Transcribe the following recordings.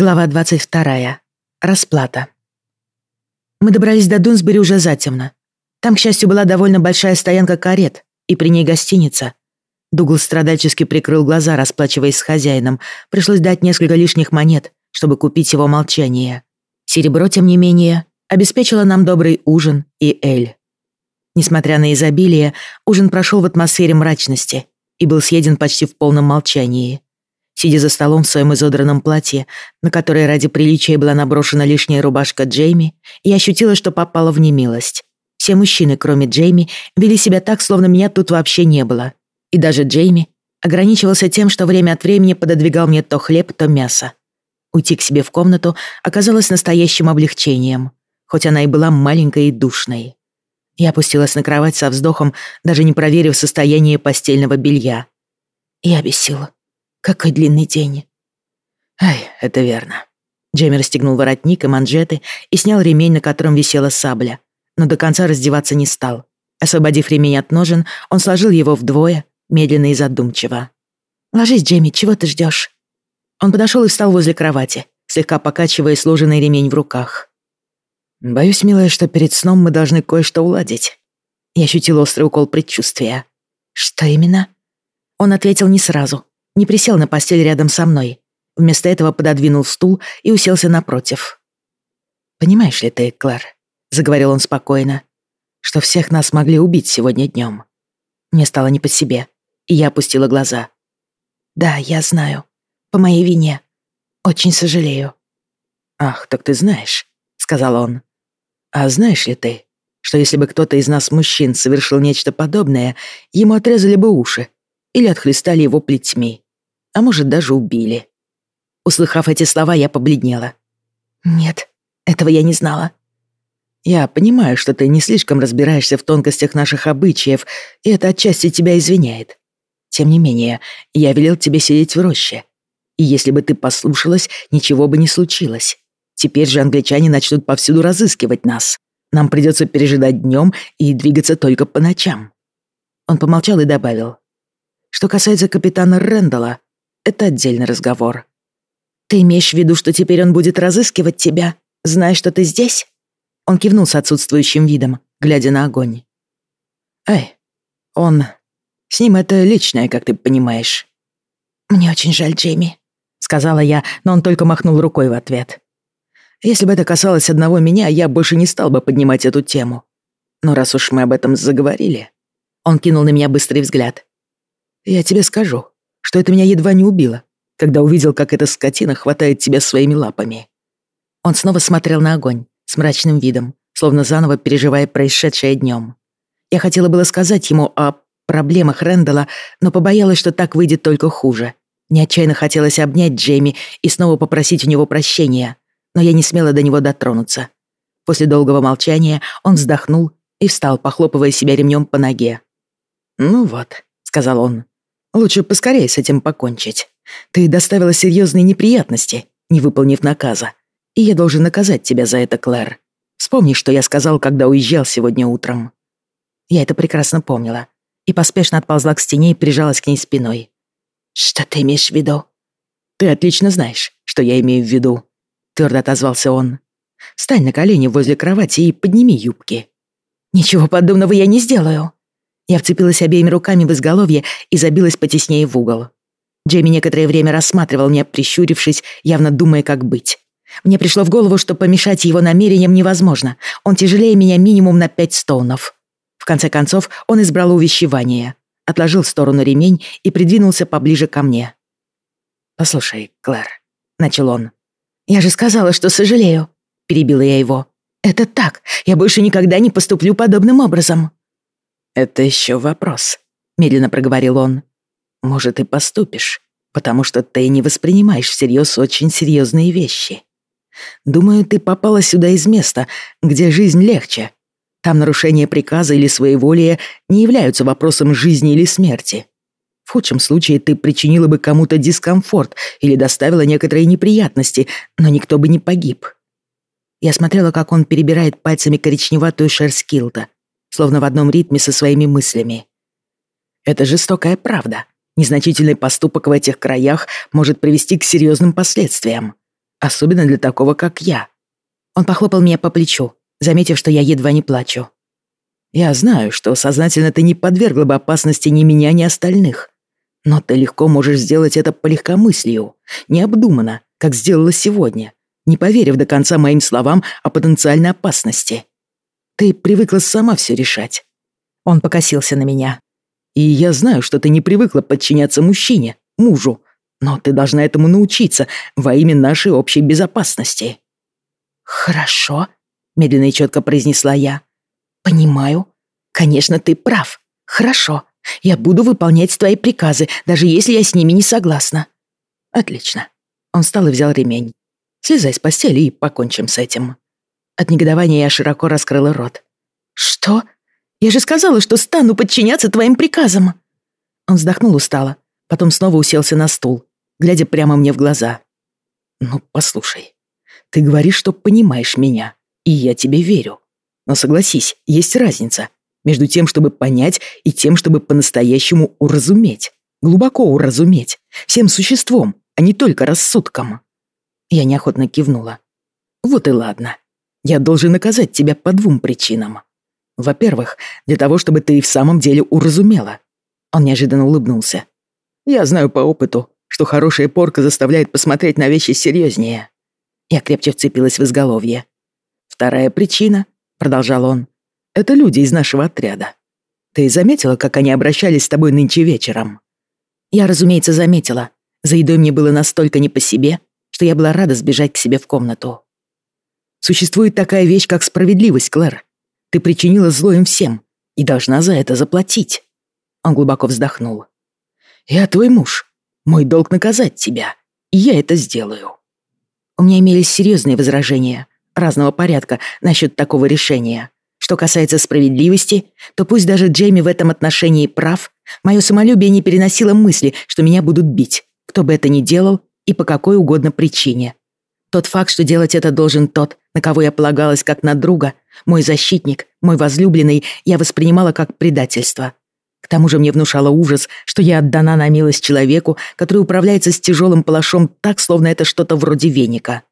Глава 22. Расплата. Мы добрались до Дунсбери уже затемно. Там, к счастью, была довольно большая стоянка карет, и при ней гостиница. Дуглас страдальчески прикрыл глаза, расплачиваясь с хозяином. Пришлось дать несколько лишних монет, чтобы купить его молчание. Серебро, тем не менее, обеспечило нам добрый ужин и эль. Несмотря на изобилие, ужин прошел в атмосфере мрачности и был съеден почти в полном молчании сидя за столом в своем изодранном платье, на которое ради приличия была наброшена лишняя рубашка Джейми, и ощутила, что попала в немилость. Все мужчины, кроме Джейми, вели себя так, словно меня тут вообще не было. И даже Джейми ограничивался тем, что время от времени пододвигал мне то хлеб, то мясо. Уйти к себе в комнату оказалось настоящим облегчением, хоть она и была маленькой и душной. Я опустилась на кровать со вздохом, даже не проверив состояние постельного белья. Я без сил. Какой длинный день. Ай, это верно. Джейми расстегнул воротник и манжеты и снял ремень, на котором висела сабля, но до конца раздеваться не стал. Освободив ремень от ножен, он сложил его вдвое, медленно и задумчиво. «Ложись, Джейми, чего ты ждешь? Он подошел и встал возле кровати, слегка покачивая сложенный ремень в руках. «Боюсь, милая, что перед сном мы должны кое-что уладить». Я ощутил острый укол предчувствия. «Что именно?» Он ответил не сразу, не присел на постель рядом со мной. Вместо этого пододвинул стул и уселся напротив. «Понимаешь ли ты, Клэр?» — заговорил он спокойно, «что всех нас могли убить сегодня днем. Мне стало не по себе, и я опустила глаза. «Да, я знаю. По моей вине. Очень сожалею». «Ах, так ты знаешь», — сказал он. «А знаешь ли ты, что если бы кто-то из нас, мужчин, совершил нечто подобное, ему отрезали бы уши или отхлестали его плетьми? А может, даже убили. Услыхав эти слова, я побледнела. «Нет, этого я не знала». «Я понимаю, что ты не слишком разбираешься в тонкостях наших обычаев, и это отчасти тебя извиняет. Тем не менее, я велел тебе сидеть в роще. И если бы ты послушалась, ничего бы не случилось. Теперь же англичане начнут повсюду разыскивать нас. Нам придется пережидать днем и двигаться только по ночам». Он помолчал и добавил. «Что касается капитана Рэндалла, это отдельный разговор. Ты имеешь в виду, что теперь он будет разыскивать тебя, зная, что ты здесь? Он кивнул с отсутствующим видом, глядя на огонь. Эй, он... С ним это личное, как ты понимаешь. Мне очень жаль, Джейми, сказала я, но он только махнул рукой в ответ. Если бы это касалось одного меня, я больше не стал бы поднимать эту тему. Но раз уж мы об этом заговорили... Он кинул на меня быстрый взгляд. Я тебе скажу что это меня едва не убило, когда увидел, как эта скотина хватает тебя своими лапами. Он снова смотрел на огонь с мрачным видом, словно заново переживая происшедшее днем. Я хотела было сказать ему о проблемах Рэндала, но побоялась, что так выйдет только хуже. Мне отчаянно хотелось обнять Джейми и снова попросить у него прощения, но я не смела до него дотронуться. После долгого молчания он вздохнул и встал, похлопывая себя ремнем по ноге. «Ну вот», — сказал он, Лучше поскорее с этим покончить. Ты доставила серьезные неприятности, не выполнив наказа. И я должен наказать тебя за это, Клэр. Вспомни, что я сказал, когда уезжал сегодня утром». Я это прекрасно помнила и поспешно отползла к стене и прижалась к ней спиной. «Что ты имеешь в виду?» «Ты отлично знаешь, что я имею в виду», — твердо отозвался он. «Встань на колени возле кровати и подними юбки». «Ничего подобного я не сделаю», я вцепилась обеими руками в изголовье и забилась потеснее в угол. Джейми некоторое время рассматривал меня, прищурившись, явно думая, как быть. Мне пришло в голову, что помешать его намерениям невозможно. Он тяжелее меня минимум на пять стоунов. В конце концов, он избрал увещевание, отложил в сторону ремень и придвинулся поближе ко мне. «Послушай, Клэр», — начал он. «Я же сказала, что сожалею», — перебила я его. «Это так. Я больше никогда не поступлю подобным образом». «Это еще вопрос», — медленно проговорил он. «Может, и поступишь, потому что ты не воспринимаешь всерьез очень серьезные вещи. Думаю, ты попала сюда из места, где жизнь легче. Там нарушение приказа или своеволия не являются вопросом жизни или смерти. В худшем случае ты причинила бы кому-то дискомфорт или доставила некоторые неприятности, но никто бы не погиб». Я смотрела, как он перебирает пальцами коричневатую шерсть килта, словно в одном ритме со своими мыслями. Это жестокая правда. Незначительный поступок в этих краях может привести к серьезным последствиям. Особенно для такого, как я. Он похлопал меня по плечу, заметив, что я едва не плачу. Я знаю, что сознательно ты не подвергла бы опасности ни меня, ни остальных. Но ты легко можешь сделать это по легкомыслию, необдуманно, как сделала сегодня, не поверив до конца моим словам о потенциальной опасности. Ты привыкла сама все решать. Он покосился на меня. И я знаю, что ты не привыкла подчиняться мужчине, мужу, но ты должна этому научиться во имя нашей общей безопасности. Хорошо, медленно и четко произнесла я. Понимаю. Конечно, ты прав. Хорошо. Я буду выполнять твои приказы, даже если я с ними не согласна. Отлично. Он встал и взял ремень. Слезай с постели и покончим с этим. От негодования я широко раскрыла рот. Что? Я же сказала, что стану подчиняться твоим приказам. Он вздохнул устало, потом снова уселся на стул, глядя прямо мне в глаза. Ну, послушай, ты говоришь, что понимаешь меня, и я тебе верю. Но согласись, есть разница между тем, чтобы понять, и тем, чтобы по-настоящему уразуметь. Глубоко уразуметь. Всем существом, а не только рассудком. Я неохотно кивнула. Вот и ладно. Я должен наказать тебя по двум причинам. Во-первых, для того, чтобы ты и в самом деле уразумела. Он неожиданно улыбнулся. Я знаю по опыту, что хорошая порка заставляет посмотреть на вещи серьезнее. Я крепче вцепилась в изголовье. Вторая причина, продолжал он, это люди из нашего отряда. Ты заметила, как они обращались с тобой нынче вечером? Я, разумеется, заметила. За едой мне было настолько не по себе, что я была рада сбежать к себе в комнату. Существует такая вещь, как справедливость, Клэр. Ты причинила зло им всем и должна за это заплатить». Он глубоко вздохнул. «Я твой муж. Мой долг наказать тебя. И я это сделаю». У меня имелись серьезные возражения разного порядка насчет такого решения. Что касается справедливости, то пусть даже Джейми в этом отношении прав, мое самолюбие не переносило мысли, что меня будут бить, кто бы это ни делал и по какой угодно причине. Тот факт, что делать это должен тот, на кого я полагалась как на друга, мой защитник, мой возлюбленный, я воспринимала как предательство. К тому же мне внушало ужас, что я отдана на милость человеку, который управляется с тяжелым палашом так, словно это что-то вроде веника.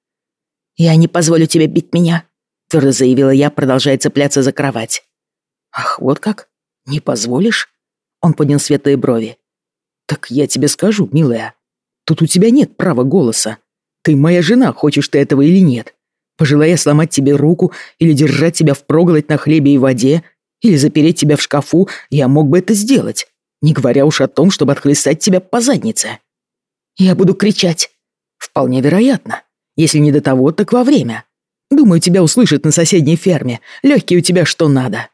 «Я не позволю тебе бить меня», — твердо заявила я, продолжая цепляться за кровать. «Ах, вот как? Не позволишь?» Он поднял светлые брови. «Так я тебе скажу, милая, тут у тебя нет права голоса. Ты моя жена, хочешь ты этого или нет. Пожелая сломать тебе руку или держать тебя впроголодь на хлебе и воде, или запереть тебя в шкафу, я мог бы это сделать, не говоря уж о том, чтобы отхлестать тебя по заднице. Я буду кричать. Вполне вероятно. Если не до того, так во время. Думаю, тебя услышат на соседней ферме. Легкие у тебя что надо.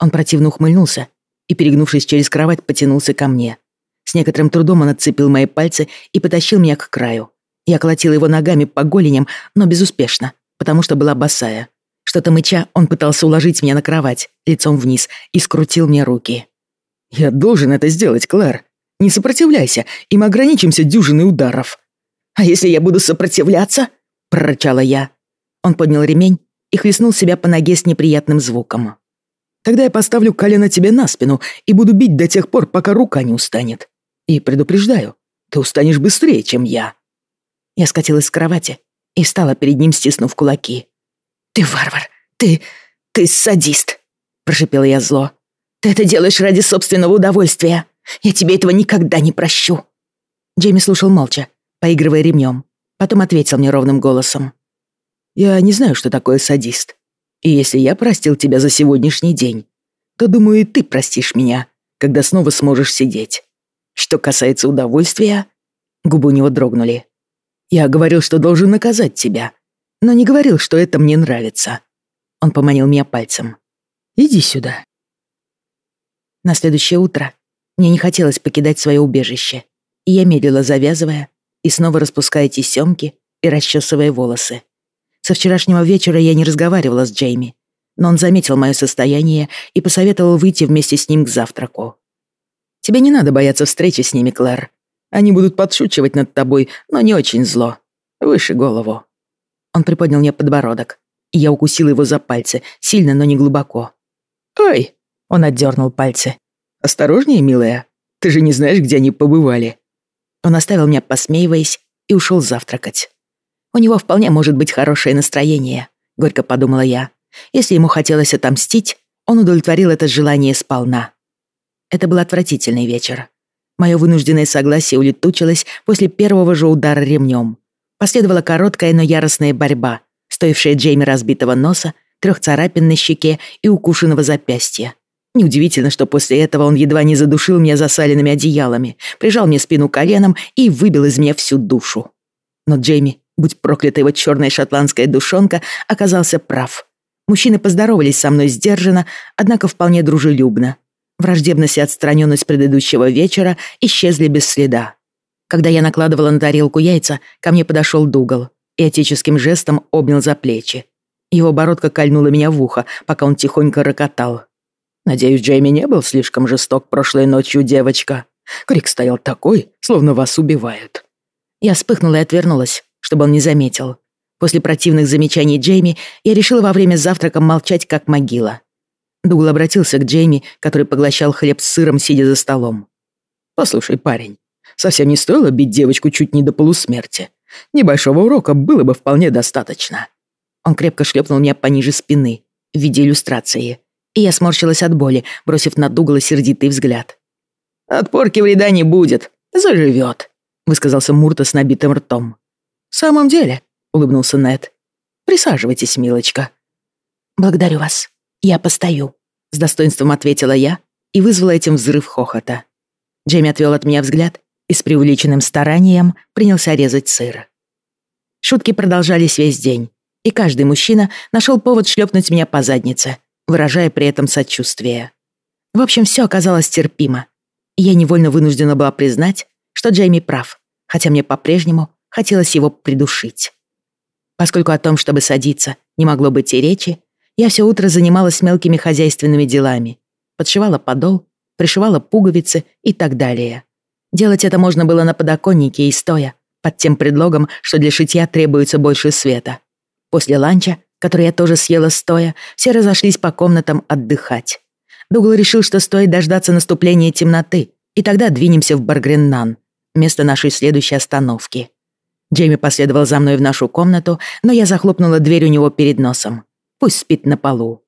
Он противно ухмыльнулся и, перегнувшись через кровать, потянулся ко мне. С некоторым трудом он отцепил мои пальцы и потащил меня к краю. Я колотила его ногами по голеням, но безуспешно, потому что была босая. Что-то мыча, он пытался уложить меня на кровать, лицом вниз, и скрутил мне руки. «Я должен это сделать, Клэр. Не сопротивляйся, и мы ограничимся дюжиной ударов». «А если я буду сопротивляться?» — прорычала я. Он поднял ремень и хлестнул себя по ноге с неприятным звуком. «Тогда я поставлю колено тебе на спину и буду бить до тех пор, пока рука не устанет. И предупреждаю, ты устанешь быстрее, чем я». Я скатилась с кровати и встала перед ним, стиснув кулаки. «Ты варвар! Ты... ты садист!» — прошипела я зло. «Ты это делаешь ради собственного удовольствия! Я тебе этого никогда не прощу!» Джейми слушал молча, поигрывая ремнем. Потом ответил мне ровным голосом. «Я не знаю, что такое садист. И если я простил тебя за сегодняшний день, то, думаю, и ты простишь меня, когда снова сможешь сидеть. Что касается удовольствия...» Губы у него дрогнули. Я говорил, что должен наказать тебя, но не говорил, что это мне нравится. Он поманил меня пальцем. Иди сюда. На следующее утро мне не хотелось покидать свое убежище, и я медлила завязывая и снова распуская тесемки и расчесывая волосы. Со вчерашнего вечера я не разговаривала с Джейми, но он заметил мое состояние и посоветовал выйти вместе с ним к завтраку. «Тебе не надо бояться встречи с ними, Клэр. Они будут подшучивать над тобой, но не очень зло. Выше голову». Он приподнял мне подбородок, и я укусил его за пальцы, сильно, но не глубоко. «Ой!» — он отдернул пальцы. «Осторожнее, милая. Ты же не знаешь, где они побывали». Он оставил меня, посмеиваясь, и ушел завтракать. У него вполне может быть хорошее настроение, горько подумала я. Если ему хотелось отомстить, он удовлетворил это желание сполна. Это был отвратительный вечер. Мое вынужденное согласие улетучилось после первого же удара ремнем. Последовала короткая, но яростная борьба, стоившая Джейми разбитого носа, трех царапин на щеке и укушенного запястья. Неудивительно, что после этого он едва не задушил меня засаленными одеялами, прижал мне спину коленом и выбил из меня всю душу. Но Джейми, будь проклята его черная шотландская душонка, оказался прав. Мужчины поздоровались со мной сдержанно, однако вполне дружелюбно. Враждебность и отстраненность предыдущего вечера исчезли без следа. Когда я накладывала на тарелку яйца, ко мне подошел Дугал и отеческим жестом обнял за плечи. Его бородка кольнула меня в ухо, пока он тихонько рокотал. «Надеюсь, Джейми не был слишком жесток прошлой ночью, девочка. Крик стоял такой, словно вас убивают». Я вспыхнула и отвернулась, чтобы он не заметил. После противных замечаний Джейми я решила во время завтрака молчать, как могила. Дугл обратился к Джейми, который поглощал хлеб с сыром, сидя за столом. «Послушай, парень, совсем не стоило бить девочку чуть не до полусмерти. Небольшого урока было бы вполне достаточно». Он крепко шлепнул меня пониже спины в виде иллюстрации, и я сморщилась от боли, бросив на Дугла сердитый взгляд. «От порки вреда не будет, заживет», — высказался Мурта с набитым ртом. «В самом деле», — улыбнулся Нед, — «присаживайтесь, милочка». «Благодарю вас», «Я постою», — с достоинством ответила я и вызвала этим взрыв хохота. Джейми отвел от меня взгляд и с преувеличенным старанием принялся резать сыр. Шутки продолжались весь день, и каждый мужчина нашел повод шлепнуть меня по заднице, выражая при этом сочувствие. В общем, все оказалось терпимо, и я невольно вынуждена была признать, что Джейми прав, хотя мне по-прежнему хотелось его придушить. Поскольку о том, чтобы садиться, не могло быть и речи, я все утро занималась мелкими хозяйственными делами. Подшивала подол, пришивала пуговицы и так далее. Делать это можно было на подоконнике и стоя, под тем предлогом, что для шитья требуется больше света. После ланча, который я тоже съела стоя, все разошлись по комнатам отдыхать. Дугл решил, что стоит дождаться наступления темноты, и тогда двинемся в Баргреннан, место нашей следующей остановки. Джейми последовал за мной в нашу комнату, но я захлопнула дверь у него перед носом. Пусть спит на полу.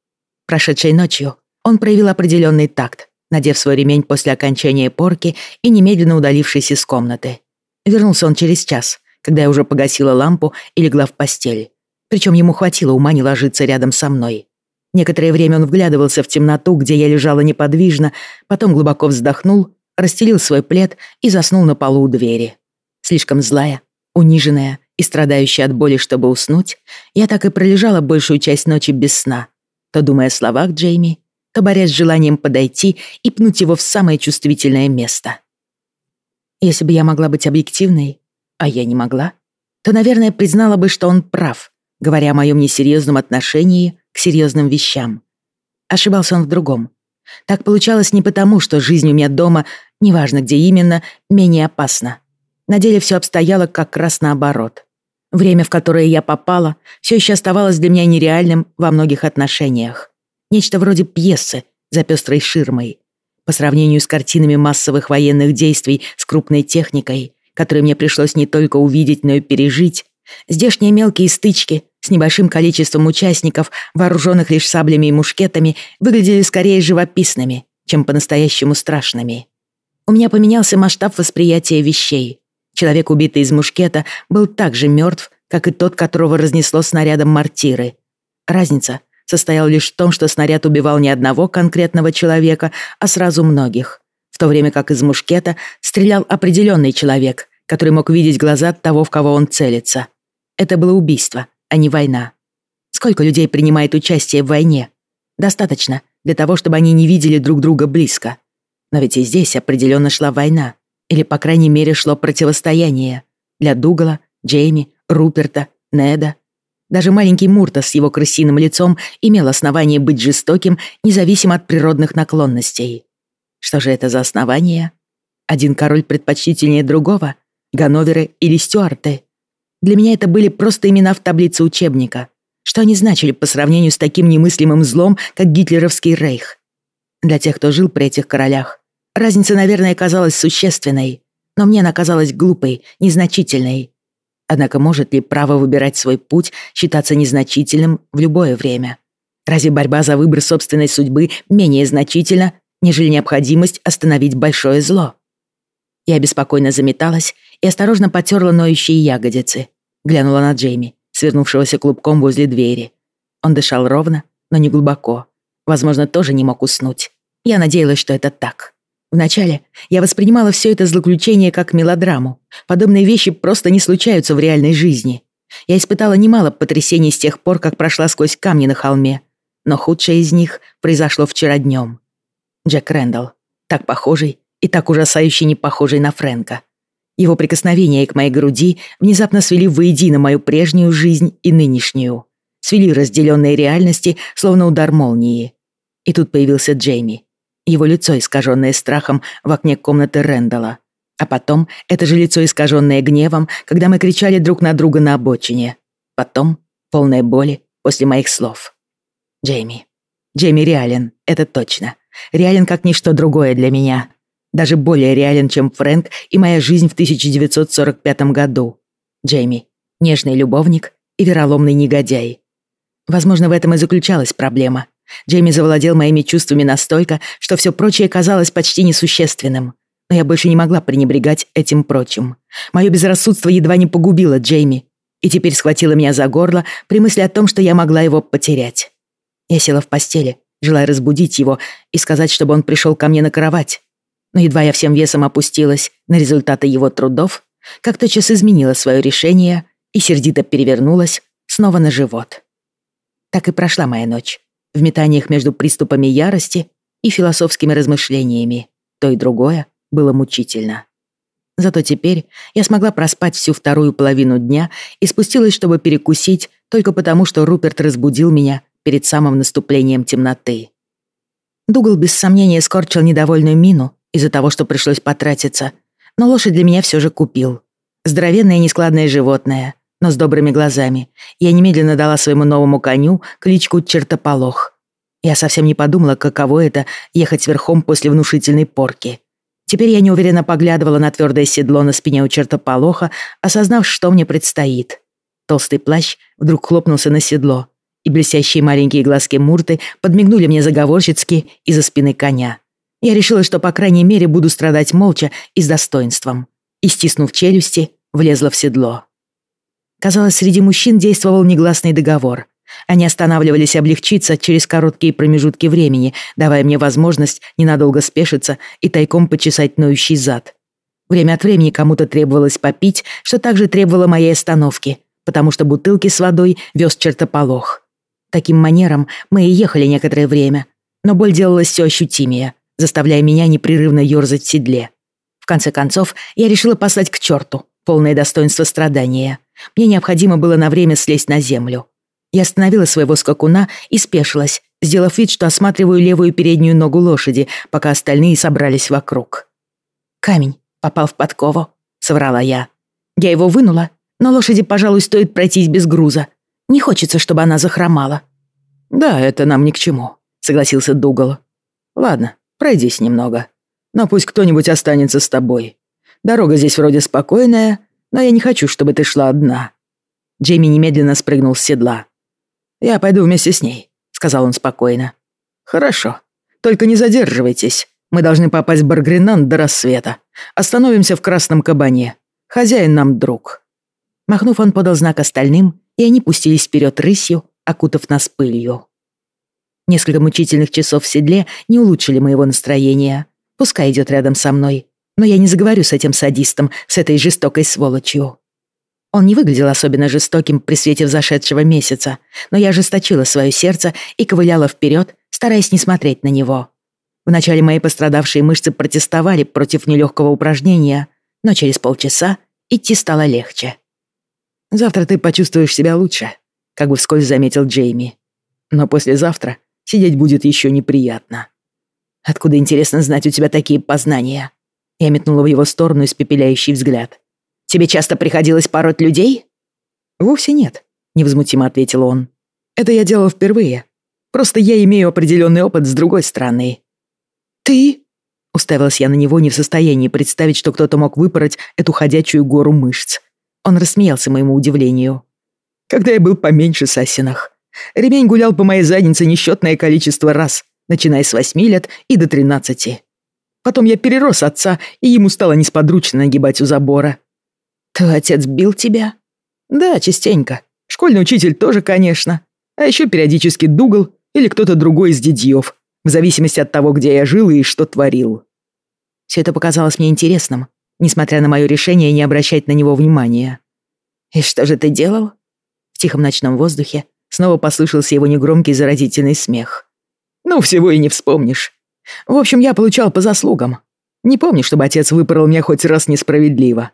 Прошедшей ночью он проявил определенный такт, надев свой ремень после окончания порки и немедленно удалившись из комнаты. Вернулся он через час, когда я уже погасила лампу и легла в постель. Причем ему хватило ума не ложиться рядом со мной. Некоторое время он вглядывался в темноту, где я лежала неподвижно, потом глубоко вздохнул, расстелил свой плед и заснул на полу у двери. Слишком злая, униженная и страдающая от боли, чтобы уснуть, я так и пролежала большую часть ночи без сна, то думая о словах Джейми, то борясь с желанием подойти и пнуть его в самое чувствительное место. Если бы я могла быть объективной, а я не могла, то, наверное, признала бы, что он прав, говоря о моем несерьезном отношении к серьезным вещам. Ошибался он в другом. Так получалось не потому, что жизнь у меня дома, неважно где именно, менее опасна. На деле все обстояло как раз наоборот. Время, в которое я попала, все еще оставалось для меня нереальным во многих отношениях. Нечто вроде пьесы за пестрой ширмой. По сравнению с картинами массовых военных действий с крупной техникой, которые мне пришлось не только увидеть, но и пережить, здешние мелкие стычки с небольшим количеством участников, вооруженных лишь саблями и мушкетами, выглядели скорее живописными, чем по-настоящему страшными. У меня поменялся масштаб восприятия вещей. Человек, убитый из мушкета, был так же мертв, как и тот, которого разнесло снарядом мортиры. Разница состояла лишь в том, что снаряд убивал не одного конкретного человека, а сразу многих, в то время как из мушкета стрелял определенный человек, который мог видеть глаза того, в кого он целится. Это было убийство, а не война. Сколько людей принимает участие в войне? Достаточно для того, чтобы они не видели друг друга близко. Но ведь и здесь определенно шла война. Или, по крайней мере, шло противостояние. Для Дугала, Джейми, Руперта, Неда. Даже маленький Мурта с его крысиным лицом имел основание быть жестоким, независимо от природных наклонностей. Что же это за основание? Один король предпочтительнее другого? Ганноверы или Стюарты? Для меня это были просто имена в таблице учебника. Что они значили по сравнению с таким немыслимым злом, как гитлеровский рейх? Для тех, кто жил при этих королях, Разница, наверное, казалась существенной, но мне она казалась глупой, незначительной. Однако может ли право выбирать свой путь считаться незначительным в любое время? Разве борьба за выбор собственной судьбы менее значительна, нежели необходимость остановить большое зло? Я беспокойно заметалась и осторожно потерла ноющие ягодицы. Глянула на Джейми, свернувшегося клубком возле двери. Он дышал ровно, но не глубоко. Возможно, тоже не мог уснуть. Я надеялась, что это так. Вначале я воспринимала все это злоключение как мелодраму. Подобные вещи просто не случаются в реальной жизни. Я испытала немало потрясений с тех пор, как прошла сквозь камни на холме. Но худшее из них произошло вчера днем. Джек Рэндалл, так похожий и так ужасающе не похожий на Фрэнка. Его прикосновения к моей груди внезапно свели воедино мою прежнюю жизнь и нынешнюю. Свели разделенные реальности, словно удар молнии. И тут появился Джейми. Его лицо, искаженное страхом в окне комнаты Рэндалла. А потом это же лицо, искаженное гневом, когда мы кричали друг на друга на обочине. Потом полное боли после моих слов. Джейми. Джейми реален, это точно. Реален как ничто другое для меня. Даже более реален, чем Фрэнк и моя жизнь в 1945 году. Джейми. Нежный любовник и вероломный негодяй. Возможно, в этом и заключалась проблема. Джейми завладел моими чувствами настолько, что все прочее казалось почти несущественным. Но я больше не могла пренебрегать этим прочим. Мое безрассудство едва не погубило Джейми, и теперь схватило меня за горло при мысли о том, что я могла его потерять. Я села в постели, желая разбудить его и сказать, чтобы он пришел ко мне на кровать. Но едва я всем весом опустилась на результаты его трудов, как тотчас изменила свое решение и сердито перевернулась снова на живот. Так и прошла моя ночь, в метаниях между приступами ярости и философскими размышлениями. То и другое было мучительно. Зато теперь я смогла проспать всю вторую половину дня и спустилась, чтобы перекусить, только потому, что Руперт разбудил меня перед самым наступлением темноты. Дугал без сомнения скорчил недовольную мину из-за того, что пришлось потратиться, но лошадь для меня все же купил. Здоровенное нескладное животное, но с добрыми глазами. Я немедленно дала своему новому коню кличку Чертополох. Я совсем не подумала, каково это — ехать верхом после внушительной порки. Теперь я неуверенно поглядывала на твердое седло на спине у чертополоха, осознав, что мне предстоит. Толстый плащ вдруг хлопнулся на седло, и блестящие маленькие глазки Мурты подмигнули мне заговорщицки из-за спины коня. Я решила, что, по крайней мере, буду страдать молча и с достоинством. И, стиснув челюсти, влезла в седло. Казалось, среди мужчин действовал негласный договор. Они останавливались облегчиться через короткие промежутки времени, давая мне возможность ненадолго спешиться и тайком почесать ноющий зад. Время от времени кому-то требовалось попить, что также требовало моей остановки, потому что бутылки с водой вез чертополох. Таким манером мы и ехали некоторое время, но боль делалась все ощутимее, заставляя меня непрерывно ёрзать в седле. В конце концов, я решила послать к черту, полное достоинство страдания. Мне необходимо было на время слезть на землю. Я остановила своего скакуна и спешилась, сделав вид, что осматриваю левую переднюю ногу лошади, пока остальные собрались вокруг. «Камень попал в подкову», — соврала я. Я его вынула, но лошади, пожалуй, стоит пройтись без груза. Не хочется, чтобы она захромала». «Да, это нам ни к чему», — согласился Дугал. «Ладно, пройдись немного. Но пусть кто-нибудь останется с тобой. Дорога здесь вроде спокойная, но я не хочу, чтобы ты шла одна». Джейми немедленно спрыгнул с седла. «Я пойду вместе с ней», — сказал он спокойно. «Хорошо. Только не задерживайтесь. Мы должны попасть в Баргринан до рассвета. Остановимся в Красном Кабане. Хозяин нам друг». Махнув, он подал знак остальным, и они пустились вперед рысью, окутав нас пылью. Несколько мучительных часов в седле не улучшили моего настроения. Пускай идет рядом со мной, но я не заговорю с этим садистом, с этой жестокой сволочью. Он не выглядел особенно жестоким при свете взошедшего месяца, но я ожесточила свое сердце и ковыляла вперед, стараясь не смотреть на него. Вначале мои пострадавшие мышцы протестовали против нелегкого упражнения, но через полчаса идти стало легче. «Завтра ты почувствуешь себя лучше», — как бы вскользь заметил Джейми. «Но послезавтра сидеть будет еще неприятно». «Откуда, интересно, знать у тебя такие познания?» Я метнула в его сторону испепеляющий взгляд. «Тебе часто приходилось пороть людей?» «Вовсе нет», — невозмутимо ответил он. «Это я делал впервые. Просто я имею определенный опыт с другой стороны». «Ты?» Уставилась я на него не в состоянии представить, что кто-то мог выпороть эту ходячую гору мышц. Он рассмеялся моему удивлению. «Когда я был поменьше сасинах, ремень гулял по моей заднице несчетное количество раз, начиная с восьми лет и до тринадцати. Потом я перерос отца, и ему стало несподручно нагибать у забора. «Твой отец бил тебя?» «Да, частенько. Школьный учитель тоже, конечно. А еще периодически Дугал или кто-то другой из дядьев, в зависимости от того, где я жил и что творил». Все это показалось мне интересным, несмотря на мое решение не обращать на него внимания. «И что же ты делал?» В тихом ночном воздухе снова послышался его негромкий заразительный смех. «Ну, всего и не вспомнишь. В общем, я получал по заслугам. Не помню, чтобы отец выпорол меня хоть раз несправедливо».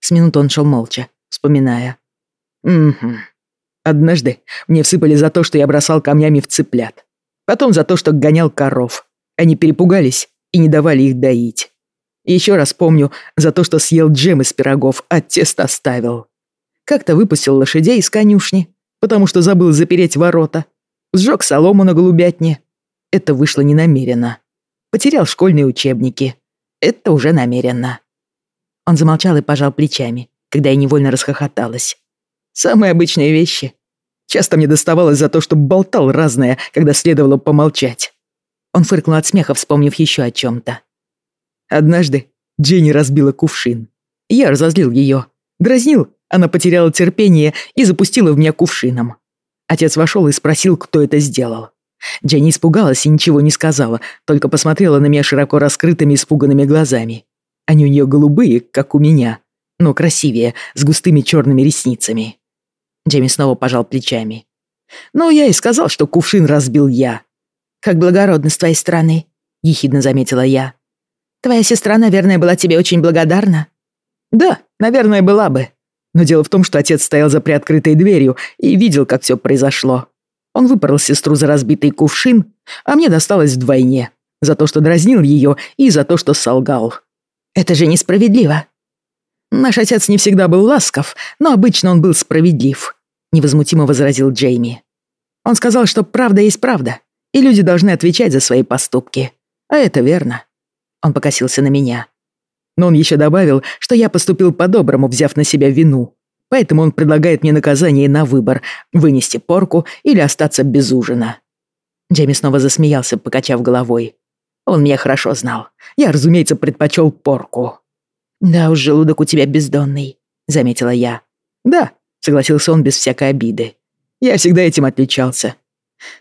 С минут он шел молча, вспоминая. «Угу. Однажды мне всыпали за то, что я бросал камнями в цыплят. Потом за то, что гонял коров. Они перепугались и не давали их доить. еще раз помню за то, что съел джем из пирогов, а тесто оставил. Как-то выпустил лошадей из конюшни, потому что забыл запереть ворота. Сжег солому на голубятне. Это вышло ненамеренно. Потерял школьные учебники. Это уже намеренно. Он замолчал и пожал плечами, когда я невольно расхохоталась. Самые обычные вещи. Часто мне доставалось за то, что болтал разное, когда следовало помолчать. Он фыркнул от смеха, вспомнив еще о чем-то. Однажды Дженни разбила кувшин. Я разозлил ее. Дразнил, она потеряла терпение и запустила в меня кувшином. Отец вошел и спросил, кто это сделал. Дженни испугалась и ничего не сказала, только посмотрела на меня широко раскрытыми испуганными глазами. Они у нее голубые, как у меня, но красивее, с густыми черными ресницами. Джейми снова пожал плечами. «Ну, я и сказал, что кувшин разбил я». «Как благородно с твоей стороны», — ехидно заметила я. «Твоя сестра, наверное, была тебе очень благодарна». «Да, наверное, была бы. Но дело в том, что отец стоял за приоткрытой дверью и видел, как все произошло. Он выпорол сестру за разбитый кувшин, а мне досталось вдвойне. За то, что дразнил ее, и за то, что солгал. Это же несправедливо. Наш отец не всегда был ласков, но обычно он был справедлив, невозмутимо возразил Джейми. Он сказал, что правда есть правда, и люди должны отвечать за свои поступки. А это верно. Он покосился на меня. Но он еще добавил, что я поступил по-доброму, взяв на себя вину. Поэтому он предлагает мне наказание на выбор — вынести порку или остаться без ужина. Джейми снова засмеялся, покачав головой. Он меня хорошо знал. Я, разумеется, предпочел порку. «Да уж, желудок у тебя бездонный», — заметила я. «Да», — согласился он без всякой обиды. «Я всегда этим отличался».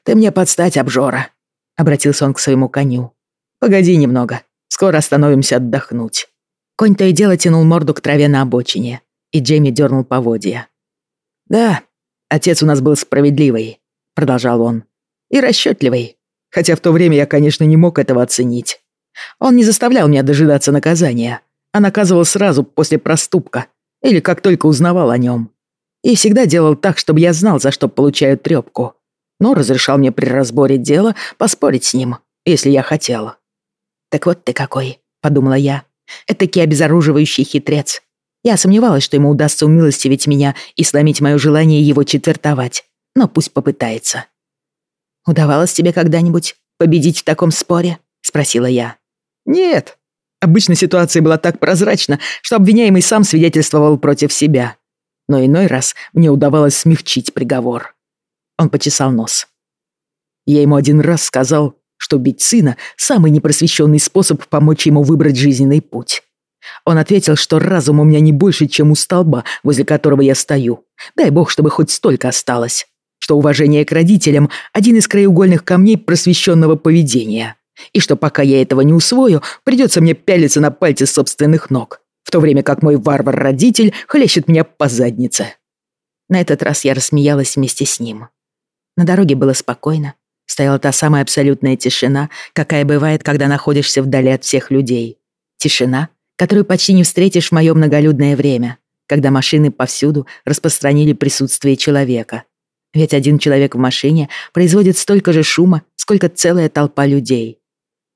«Ты мне подстать, обжора», — обратился он к своему коню. «Погоди немного, скоро остановимся отдохнуть». Конь то и дело тянул морду к траве на обочине, и Джейми дернул поводья. «Да, отец у нас был справедливый», — продолжал он, — «и расчетливый. Хотя в то время я, конечно, не мог этого оценить. Он не заставлял меня дожидаться наказания, а наказывал сразу после проступка или как только узнавал о нем. И всегда делал так, чтобы я знал, за что получаю трёпку. Но разрешал мне при разборе дела поспорить с ним, если я хотел. «Так вот ты какой», — подумала я. «Этакий обезоруживающий хитрец. Я сомневалась, что ему удастся умилостивить меня и сломить мое желание его четвертовать. Но пусть попытается. «Удавалось тебе когда-нибудь победить в таком споре?» — спросила я. «Нет. Обычно ситуация была так прозрачна, что обвиняемый сам свидетельствовал против себя. Но иной раз мне удавалось смягчить приговор». Он почесал нос. Я ему один раз сказал, что бить сына — самый непросвещенный способ помочь ему выбрать жизненный путь. Он ответил, что разум у меня не больше, чем у столба, возле которого я стою. Дай бог, чтобы хоть столько осталось что уважение к родителям – один из краеугольных камней просвещенного поведения, и что пока я этого не усвою, придется мне пялиться на пальцы собственных ног, в то время как мой варвар-родитель хлещет меня по заднице. На этот раз я рассмеялась вместе с ним. На дороге было спокойно, стояла та самая абсолютная тишина, какая бывает, когда находишься вдали от всех людей. Тишина, которую почти не встретишь в моё многолюдное время, когда машины повсюду распространили присутствие человека, ведь один человек в машине производит столько же шума, сколько целая толпа людей.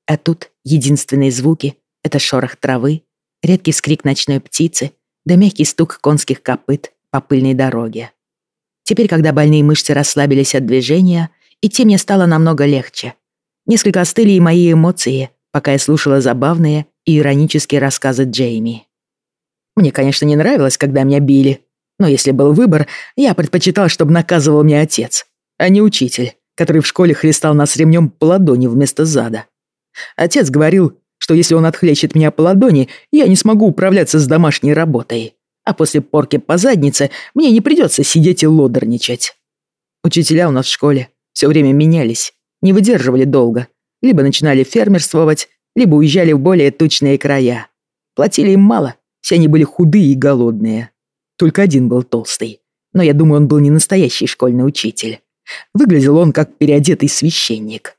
А тут единственные звуки — это шорох травы, редкий скрик ночной птицы да мягкий стук конских копыт по пыльной дороге. Теперь, когда больные мышцы расслабились от движения, идти мне стало намного легче. Несколько остыли и мои эмоции, пока я слушала забавные и иронические рассказы Джейми. Мне, конечно, не нравилось, когда меня били, но если был выбор, я предпочитал, чтобы наказывал меня отец, а не учитель, который в школе хлестал нас ремнем по ладони вместо зада. Отец говорил, что если он отхлещет меня по ладони, я не смогу управляться с домашней работой, а после порки по заднице мне не придется сидеть и лодорничать. Учителя у нас в школе все время менялись, не выдерживали долго, либо начинали фермерствовать, либо уезжали в более тучные края. Платили им мало, все они были худые и голодные. Только один был толстый, но я думаю, он был не настоящий школьный учитель. Выглядел он как переодетый священник.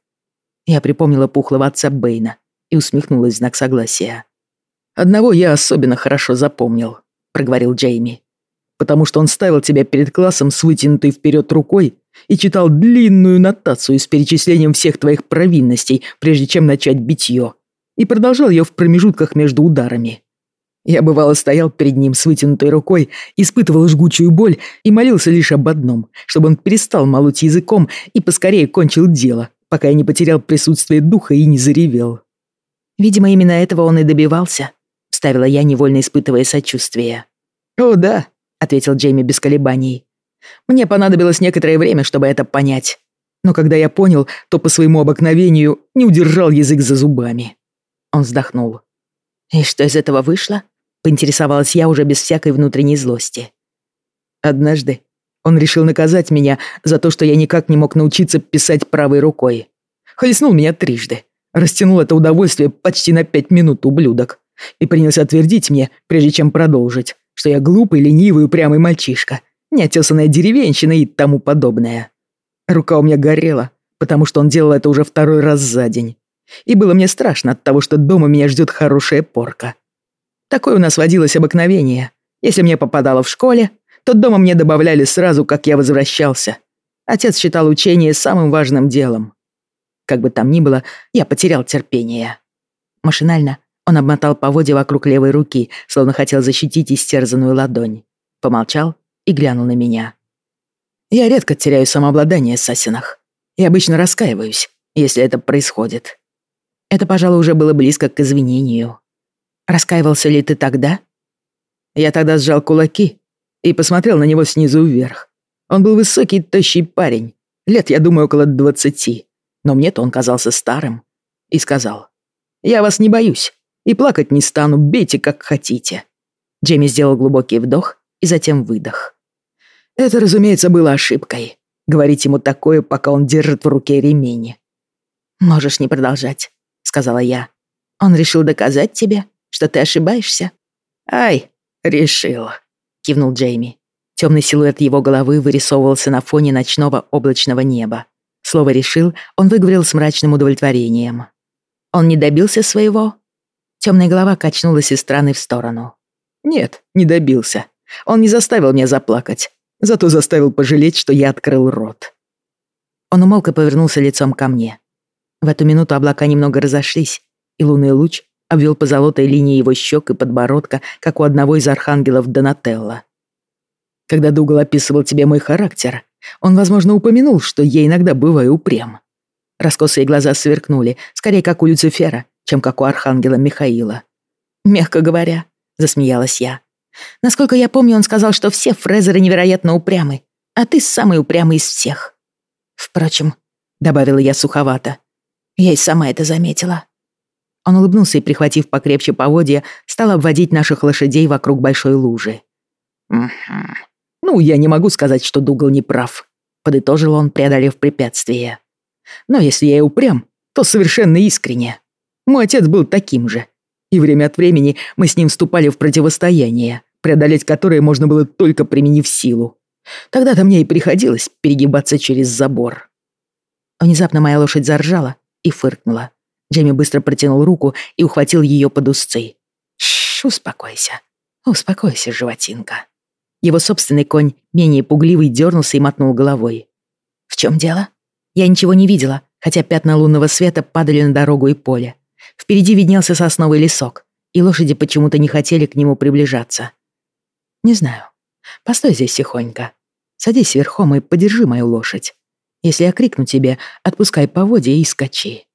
Я припомнила пухлого отца Бэйна и усмехнулась в знак согласия. «Одного я особенно хорошо запомнил», — проговорил Джейми. «Потому что он ставил тебя перед классом с вытянутой вперед рукой и читал длинную нотацию с перечислением всех твоих провинностей, прежде чем начать битье, и продолжал ее в промежутках между ударами. Я бывало стоял перед ним с вытянутой рукой, испытывал жгучую боль и молился лишь об одном, чтобы он перестал молоть языком и поскорее кончил дело, пока я не потерял присутствие духа и не заревел. «Видимо, именно этого он и добивался», — вставила я, невольно испытывая сочувствие. «О, да», — ответил Джейми без колебаний. «Мне понадобилось некоторое время, чтобы это понять. Но когда я понял, то по своему обыкновению не удержал язык за зубами». Он вздохнул. «И что из этого вышло?» Поинтересовалась я уже без всякой внутренней злости. Однажды он решил наказать меня за то, что я никак не мог научиться писать правой рукой. Хлестнул меня трижды. Растянул это удовольствие почти на пять минут, ублюдок. И принялся твердить мне, прежде чем продолжить, что я глупый, ленивый, упрямый мальчишка, неотесанная деревенщина и тому подобное. Рука у меня горела, потому что он делал это уже второй раз за день. И было мне страшно от того, что дома меня ждет хорошая порка. Такое у нас водилось обыкновение. Если мне попадало в школе, то дома мне добавляли сразу, как я возвращался. Отец считал учение самым важным делом. Как бы там ни было, я потерял терпение. Машинально он обмотал поводья вокруг левой руки, словно хотел защитить истерзанную ладонь. Помолчал и глянул на меня. Я редко теряю самообладание, Сасинах. И обычно раскаиваюсь, если это происходит. Это, пожалуй, уже было близко к извинению. Раскаивался ли ты тогда? Я тогда сжал кулаки и посмотрел на него снизу вверх. Он был высокий, тощий парень, лет, я думаю, около двадцати, но мне-то он казался старым, и сказал, «Я вас не боюсь и плакать не стану, бейте как хотите». Джейми сделал глубокий вдох и затем выдох. Это, разумеется, было ошибкой. Говорить ему такое, пока он держит в руке ремень. «Можешь не продолжать», — сказала я. «Он решил доказать тебе, что ты ошибаешься?» «Ай, решил», — кивнул Джейми. Темный силуэт его головы вырисовывался на фоне ночного облачного неба. Слово «решил» он выговорил с мрачным удовлетворением. «Он не добился своего?» Темная голова качнулась из стороны в сторону. «Нет, не добился. Он не заставил меня заплакать. Зато заставил пожалеть, что я открыл рот». Он умолк и повернулся лицом ко мне. В эту минуту облака немного разошлись, и лунный луч обвел по золотой линии его щек и подбородка, как у одного из архангелов Донателло. Когда Дугал описывал тебе мой характер, он, возможно, упомянул, что я иногда бываю упрям. Раскосые глаза сверкнули, скорее как у Люцифера, чем как у архангела Михаила. «Мягко говоря», — засмеялась я. «Насколько я помню, он сказал, что все Фрезеры невероятно упрямы, а ты самый упрямый из всех». «Впрочем», — добавила я суховато, — «я и сама это заметила». Он улыбнулся и, прихватив покрепче поводья, стал обводить наших лошадей вокруг большой лужи. «Угу. Ну, я не могу сказать, что Дугал не прав», — подытожил он, преодолев препятствие. «Но если я и упрям, то совершенно искренне. Мой отец был таким же. И время от времени мы с ним вступали в противостояние, преодолеть которое можно было только применив силу. Тогда-то мне и приходилось перегибаться через забор». Внезапно моя лошадь заржала и фыркнула. Джейми быстро протянул руку и ухватил ее под узцы. «Шш, успокойся. Успокойся, животинка». Его собственный конь, менее пугливый, дернулся и мотнул головой. «В чем дело?» Я ничего не видела, хотя пятна лунного света падали на дорогу и поле. Впереди виднелся сосновый лесок, и лошади почему-то не хотели к нему приближаться. «Не знаю. Постой здесь тихонько. Садись верхом и подержи мою лошадь. Если я крикну тебе, отпускай поводья и скачи».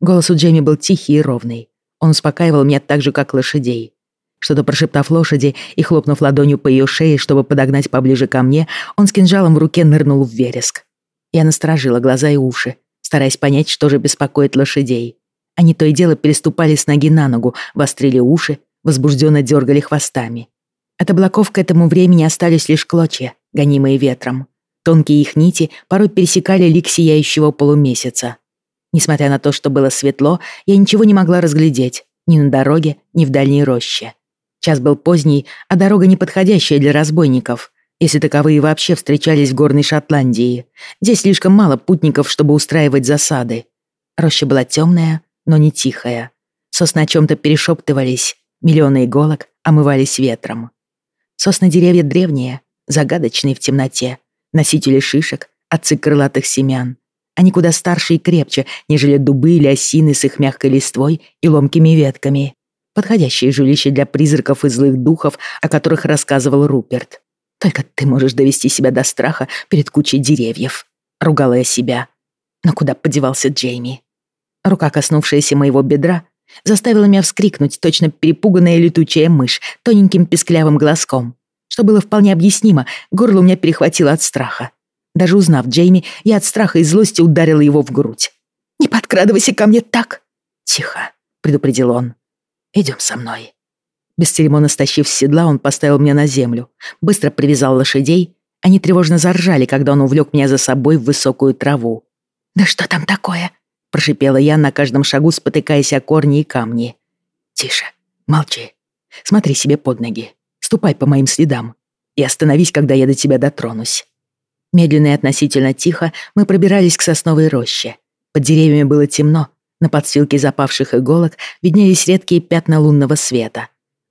Голос у Джейми был тихий и ровный. Он успокаивал меня так же, как лошадей. Что-то прошептав лошади и хлопнув ладонью по ее шее, чтобы подогнать поближе ко мне, он с кинжалом в руке нырнул в вереск. Я насторожила глаза и уши, стараясь понять, что же беспокоит лошадей. Они то и дело переступали с ноги на ногу, вострили уши, возбужденно дергали хвостами. От облаков к этому времени остались лишь клочья, гонимые ветром. Тонкие их нити порой пересекали лик сияющего полумесяца. Несмотря на то, что было светло, я ничего не могла разглядеть ни на дороге, ни в дальней роще. Час был поздний, а дорога неподходящая для разбойников, если таковые вообще встречались в горной Шотландии. Здесь слишком мало путников, чтобы устраивать засады. Роща была темная, но не тихая. Сосны о чем-то перешептывались, миллионы иголок омывались ветром. Сосны деревья древние, загадочные в темноте, носители шишек, отцы крылатых семян. Они куда старше и крепче, нежели дубы или осины с их мягкой листвой и ломкими ветками подходящее жилище для призраков и злых духов, о которых рассказывал Руперт. Только ты можешь довести себя до страха перед кучей деревьев. Ругала я себя. Но куда подевался Джейми? Рука, коснувшаяся моего бедра, заставила меня вскрикнуть, точно перепуганная летучая мышь, тоненьким песклявым глазком. Что было вполне объяснимо, горло у меня перехватило от страха. Даже узнав Джейми, я от страха и злости ударила его в грудь. «Не подкрадывайся ко мне так!» «Тихо», — предупредил он. Идем со мной». Бесцеремонно стащив с седла, он поставил меня на землю, быстро привязал лошадей. Они тревожно заржали, когда он увлек меня за собой в высокую траву. «Да что там такое?» — прошипела я на каждом шагу, спотыкаясь о корни и камни. «Тише, молчи. Смотри себе под ноги. Ступай по моим следам и остановись, когда я до тебя дотронусь». Медленно и относительно тихо мы пробирались к сосновой роще. Под деревьями было темно, на подстилке запавших иголок виднелись редкие пятна лунного света.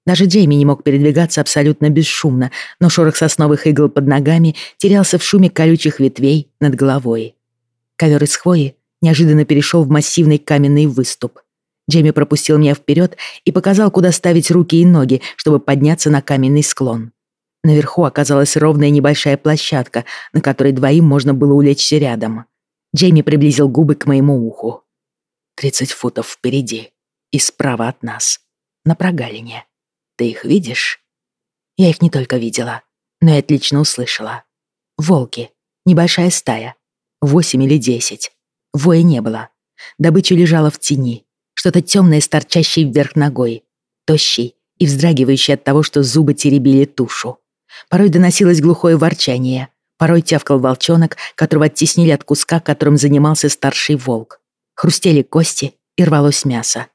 Даже Джейми не мог передвигаться абсолютно бесшумно, но шорох сосновых игл под ногами терялся в шуме колючих ветвей над головой. Ковер из хвои неожиданно перешел в массивный каменный выступ. Джейми пропустил меня вперед и показал, куда ставить руки и ноги, чтобы подняться на каменный склон. Наверху оказалась ровная небольшая площадка, на которой двоим можно было улечься рядом. Джейми приблизил губы к моему уху. Тридцать футов впереди и справа от нас, на прогалине. Ты их видишь? Я их не только видела, но и отлично услышала. Волки, небольшая стая, восемь или десять. Воя не было. Добыча лежала в тени, что-то темное с торчащей вверх ногой, тощий и вздрагивающий от того, что зубы теребили тушу. Порой доносилось глухое ворчание, порой тявкал волчонок, которого оттеснили от куска, которым занимался старший волк хрустели кости и рвалось мясо.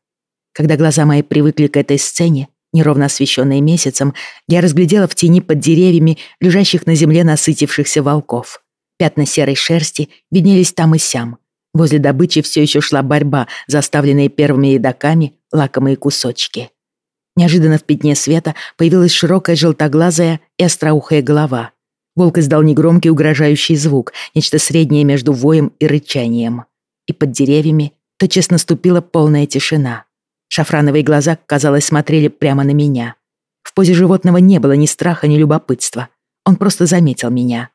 Когда глаза мои привыкли к этой сцене, неровно освещенной месяцем, я разглядела в тени под деревьями лежащих на земле насытившихся волков. Пятна серой шерсти виднелись там и сям. Возле добычи все еще шла борьба, заставленные первыми едоками лакомые кусочки. Неожиданно в пятне света появилась широкая желтоглазая и остроухая голова. Волк издал негромкий угрожающий звук, нечто среднее между воем и рычанием и под деревьями тотчас наступила полная тишина. Шафрановые глаза, казалось, смотрели прямо на меня. В позе животного не было ни страха, ни любопытства. Он просто заметил меня.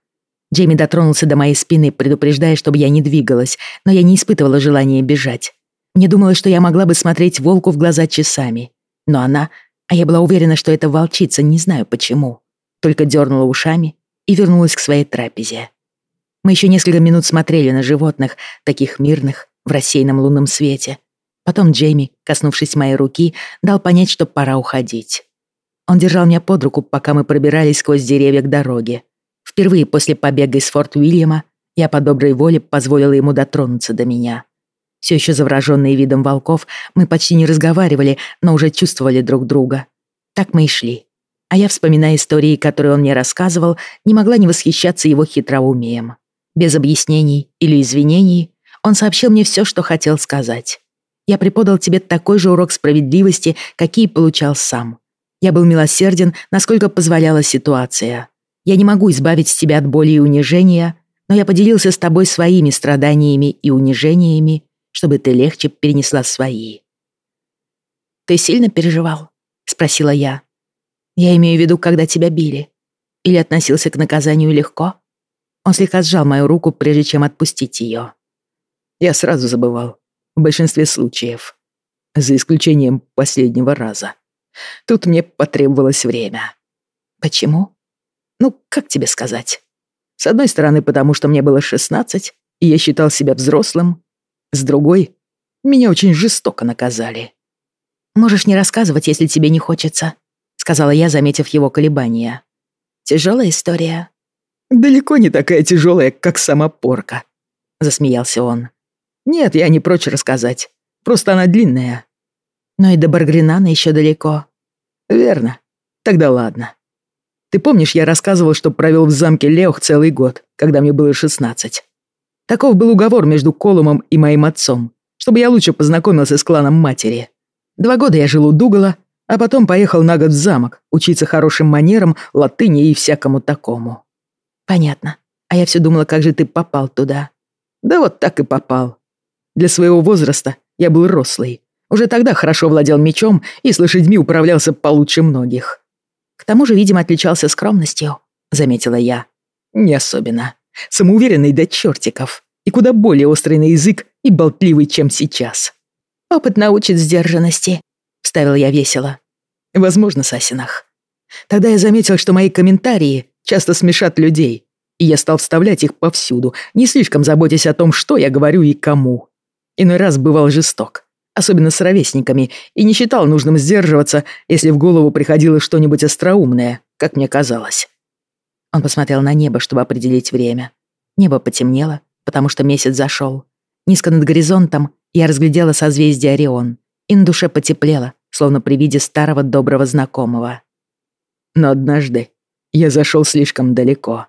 Джейми дотронулся до моей спины, предупреждая, чтобы я не двигалась, но я не испытывала желания бежать. Мне думалось, что я могла бы смотреть волку в глаза часами. Но она, а я была уверена, что это волчица, не знаю почему, только дернула ушами и вернулась к своей трапезе. Мы еще несколько минут смотрели на животных, таких мирных, в рассеянном лунном свете. Потом Джейми, коснувшись моей руки, дал понять, что пора уходить. Он держал меня под руку, пока мы пробирались сквозь деревья к дороге. Впервые после побега из Форт Уильяма я по доброй воле позволила ему дотронуться до меня. Все еще завороженные видом волков, мы почти не разговаривали, но уже чувствовали друг друга. Так мы и шли. А я, вспоминая истории, которые он мне рассказывал, не могла не восхищаться его хитроумием. Без объяснений или извинений он сообщил мне все, что хотел сказать. Я преподал тебе такой же урок справедливости, какие получал сам. Я был милосерден, насколько позволяла ситуация. Я не могу избавить тебя от боли и унижения, но я поделился с тобой своими страданиями и унижениями, чтобы ты легче перенесла свои. «Ты сильно переживал?» — спросила я. «Я имею в виду, когда тебя били. Или относился к наказанию легко?» Он слегка сжал мою руку, прежде чем отпустить ее. Я сразу забывал. В большинстве случаев. За исключением последнего раза. Тут мне потребовалось время. Почему? Ну, как тебе сказать? С одной стороны, потому что мне было 16, и я считал себя взрослым. С другой, меня очень жестоко наказали. «Можешь не рассказывать, если тебе не хочется», — сказала я, заметив его колебания. «Тяжелая история». «Далеко не такая тяжелая, как сама порка», — засмеялся он. «Нет, я не прочь рассказать. Просто она длинная». «Но и до Баргринана еще далеко». «Верно. Тогда ладно. Ты помнишь, я рассказывал, что провел в замке Леох целый год, когда мне было 16. Таков был уговор между Колумом и моим отцом, чтобы я лучше познакомился с кланом матери. Два года я жил у Дугала, а потом поехал на год в замок, учиться хорошим манерам, латыни и всякому такому. Понятно. А я все думала, как же ты попал туда. Да вот так и попал. Для своего возраста я был рослый. Уже тогда хорошо владел мечом и с лошадьми управлялся получше многих. К тому же, видимо, отличался скромностью, заметила я. Не особенно. Самоуверенный до чертиков. И куда более острый на язык и болтливый, чем сейчас. «Опыт научит сдержанности», — вставил я весело. «Возможно, Сасинах. Тогда я заметил, что мои комментарии часто смешат людей, и я стал вставлять их повсюду, не слишком заботясь о том, что я говорю и кому. Иной раз бывал жесток, особенно с ровесниками, и не считал нужным сдерживаться, если в голову приходило что-нибудь остроумное, как мне казалось. Он посмотрел на небо, чтобы определить время. Небо потемнело, потому что месяц зашел. Низко над горизонтом я разглядела созвездие Орион, и на душе потеплело, словно при виде старого доброго знакомого. Но однажды я зашел слишком далеко.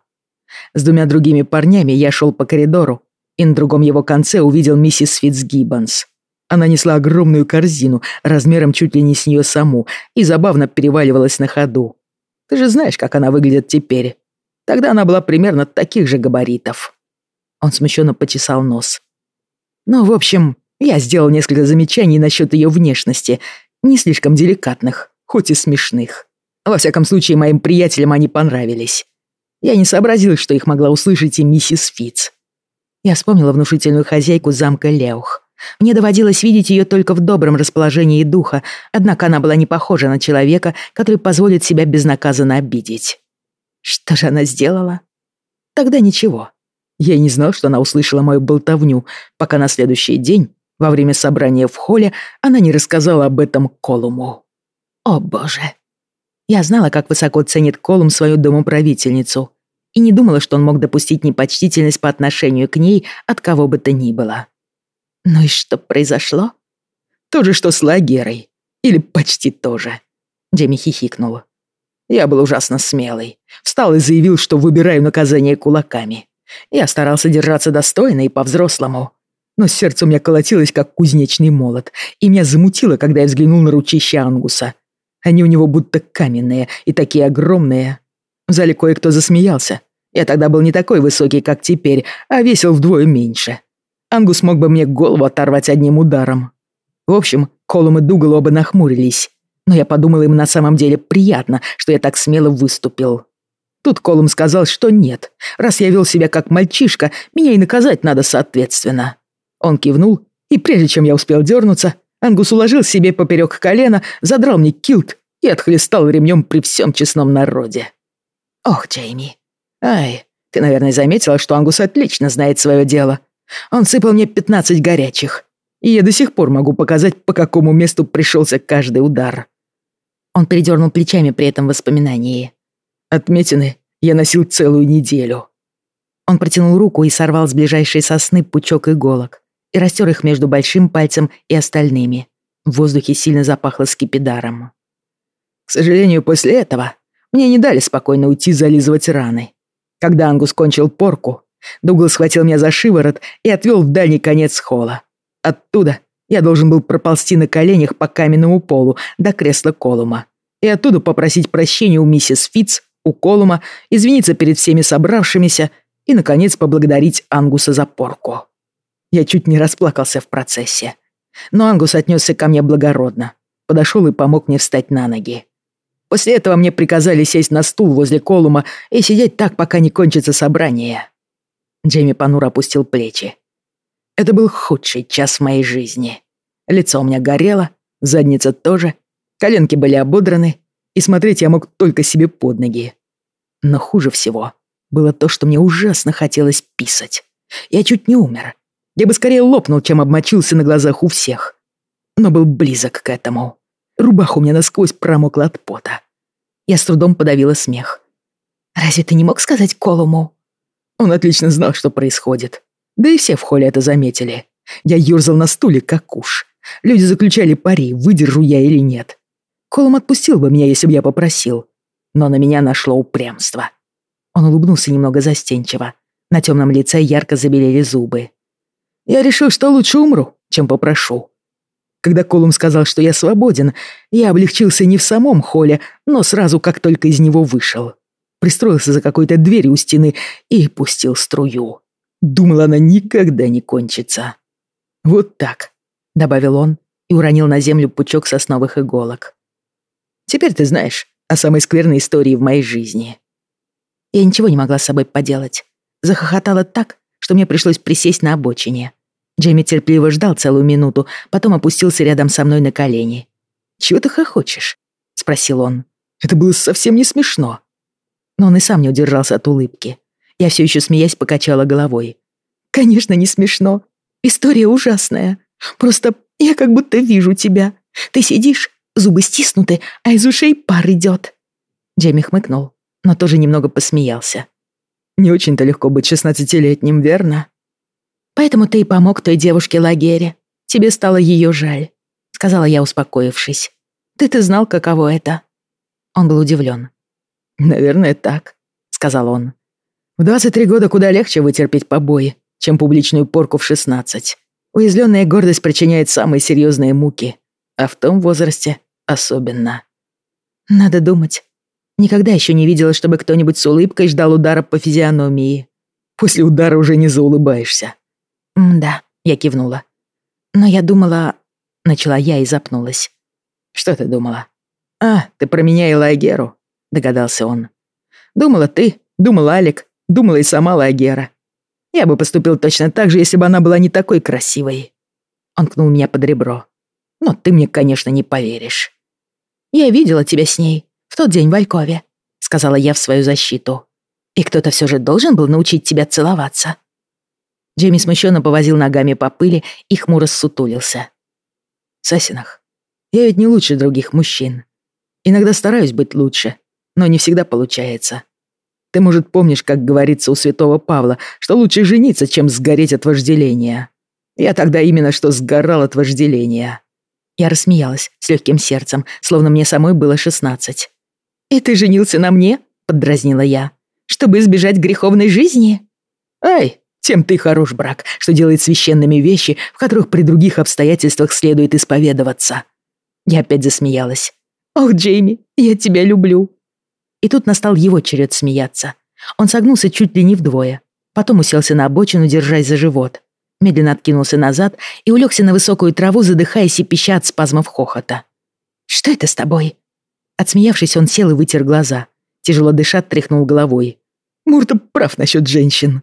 С двумя другими парнями я шел по коридору, и на другом его конце увидел миссис Фитцгиббонс. Она несла огромную корзину, размером чуть ли не с нее саму, и забавно переваливалась на ходу. Ты же знаешь, как она выглядит теперь. Тогда она была примерно таких же габаритов. Он смущенно почесал нос. Ну, в общем, я сделал несколько замечаний насчет ее внешности, не слишком деликатных, хоть и смешных. Во всяком случае, моим приятелям они понравились. Я не сообразил, что их могла услышать и миссис Фитц. Я вспомнила внушительную хозяйку замка Леух. Мне доводилось видеть ее только в добром расположении духа, однако она была не похожа на человека, который позволит себя безнаказанно обидеть. Что же она сделала? Тогда ничего. Я не знал, что она услышала мою болтовню, пока на следующий день во время собрания в холле она не рассказала об этом Колуму. О боже. Я знала, как высоко ценит Колум свою домоправительницу, и не думала, что он мог допустить непочтительность по отношению к ней от кого бы то ни было. Ну и что произошло? То же, что с Лагерой. Или почти то же. Джейми хихикнул. Я был ужасно смелый. Встал и заявил, что выбираю наказание кулаками. Я старался держаться достойно и по-взрослому но сердце у меня колотилось, как кузнечный молот, и меня замутило, когда я взглянул на ручище Ангуса. Они у него будто каменные и такие огромные. В зале кое-кто засмеялся. Я тогда был не такой высокий, как теперь, а весил вдвое меньше. Ангус мог бы мне голову оторвать одним ударом. В общем, Колум и Дугал оба нахмурились. Но я подумал, им на самом деле приятно, что я так смело выступил. Тут Колум сказал, что нет. Раз я вел себя как мальчишка, меня и наказать надо соответственно. Он кивнул, и прежде чем я успел дернуться, Ангус уложил себе поперек колена, задрал мне килт и отхлестал ремнем при всем честном народе. Ох, Джейми. Ай, ты, наверное, заметила, что Ангус отлично знает свое дело. Он сыпал мне 15 горячих, и я до сих пор могу показать, по какому месту пришелся каждый удар. Он передернул плечами при этом воспоминании. Отметины я носил целую неделю. Он протянул руку и сорвал с ближайшей сосны пучок иголок и растер их между большим пальцем и остальными. В воздухе сильно запахло скипидаром. К сожалению, после этого мне не дали спокойно уйти зализывать раны. Когда Ангус кончил порку, Дугл схватил меня за шиворот и отвел в дальний конец холла. Оттуда я должен был проползти на коленях по каменному полу до кресла Колума и оттуда попросить прощения у миссис Фитц, у Колума, извиниться перед всеми собравшимися и, наконец, поблагодарить Ангуса за порку. Я чуть не расплакался в процессе. Но Ангус отнесся ко мне благородно, подошел и помог мне встать на ноги. После этого мне приказали сесть на стул возле Колума и сидеть так, пока не кончится собрание. Джейми понуро опустил плечи. Это был худший час в моей жизни. Лицо у меня горело, задница тоже, Коленки были ободраны, и смотреть я мог только себе под ноги. Но хуже всего было то, что мне ужасно хотелось писать. Я чуть не умер. Я бы скорее лопнул, чем обмочился на глазах у всех. Но был близок к этому. Рубаха у меня насквозь промокла от пота. Я с трудом подавила смех. «Разве ты не мог сказать Колуму?» Он отлично знал, что происходит. Да и все в холле это заметили. Я ёрзал на стуле, как уж. Люди заключали пари, выдержу я или нет. Колум отпустил бы меня, если бы я попросил. Но на меня нашло упрямство. Он улыбнулся немного застенчиво. На темном лице ярко забелели зубы. Я решил, что лучше умру, чем попрошу. Когда Колум сказал, что я свободен, я облегчился не в самом холле, но сразу, как только из него вышел. Пристроился за какой-то дверью у стены и пустил струю. Думал, она никогда не кончится. «Вот так», — добавил он и уронил на землю пучок сосновых иголок. «Теперь ты знаешь о самой скверной истории в моей жизни». Я ничего не могла с собой поделать. Захохотала так, что мне пришлось присесть на обочине. Джейми терпеливо ждал целую минуту, потом опустился рядом со мной на колени. «Чего ты хохочешь?» — спросил он. «Это было совсем не смешно». Но он и сам не удержался от улыбки. Я все еще смеясь покачала головой. «Конечно, не смешно. История ужасная. Просто я как будто вижу тебя. Ты сидишь, зубы стиснуты, а из ушей пар идет». Джейми хмыкнул, но тоже немного посмеялся. «Не очень-то легко быть шестнадцатилетним, верно?» «Поэтому ты и помог той девушке Лагере. Тебе стало ее жаль», — сказала я, успокоившись. «Ты-то знал, каково это?» Он был удивлен. «Наверное, так», — сказал он. «В 23 года куда легче вытерпеть побои, чем публичную порку в 16. Уязвленная гордость причиняет самые серьезные муки, а в том возрасте особенно». «Надо думать. Никогда еще не видела, чтобы кто-нибудь с улыбкой ждал удара по физиономии. После удара уже не заулыбаешься». «Да», — я кивнула. «Но я думала...» — начала я и запнулась. «Что ты думала?» «А, ты про меня и Лагеру», — догадался он. «Думала ты, думал Алик, думала и сама Лагера. Я бы поступил точно так же, если бы она была не такой красивой». Он кнул меня под ребро. «Но ты мне, конечно, не поверишь». «Я видела тебя с ней в тот день в Алькове», — сказала я в свою защиту. «И кто-то все же должен был научить тебя целоваться». Джейми смущенно повозил ногами по пыли и хмуро ссутулился. «Сасинах, я ведь не лучше других мужчин. Иногда стараюсь быть лучше, но не всегда получается. Ты, может, помнишь, как говорится у святого Павла, что лучше жениться, чем сгореть от вожделения. Я тогда именно что сгорал от вожделения». Я рассмеялась с легким сердцем, словно мне самой было шестнадцать. «И ты женился на мне?» — поддразнила я. «Чтобы избежать греховной жизни?» «Ай, тем ты хорош брак, что делает священными вещи, в которых при других обстоятельствах следует исповедоваться». Я опять засмеялась. «Ох, Джейми, я тебя люблю». И тут настал его черед смеяться. Он согнулся чуть ли не вдвое. Потом уселся на обочину, держась за живот. Медленно откинулся назад и улегся на высокую траву, задыхаясь и пища от спазмов хохота. «Что это с тобой?» Отсмеявшись, он сел и вытер глаза. Тяжело дыша, тряхнул головой. «Мурта прав насчет женщин.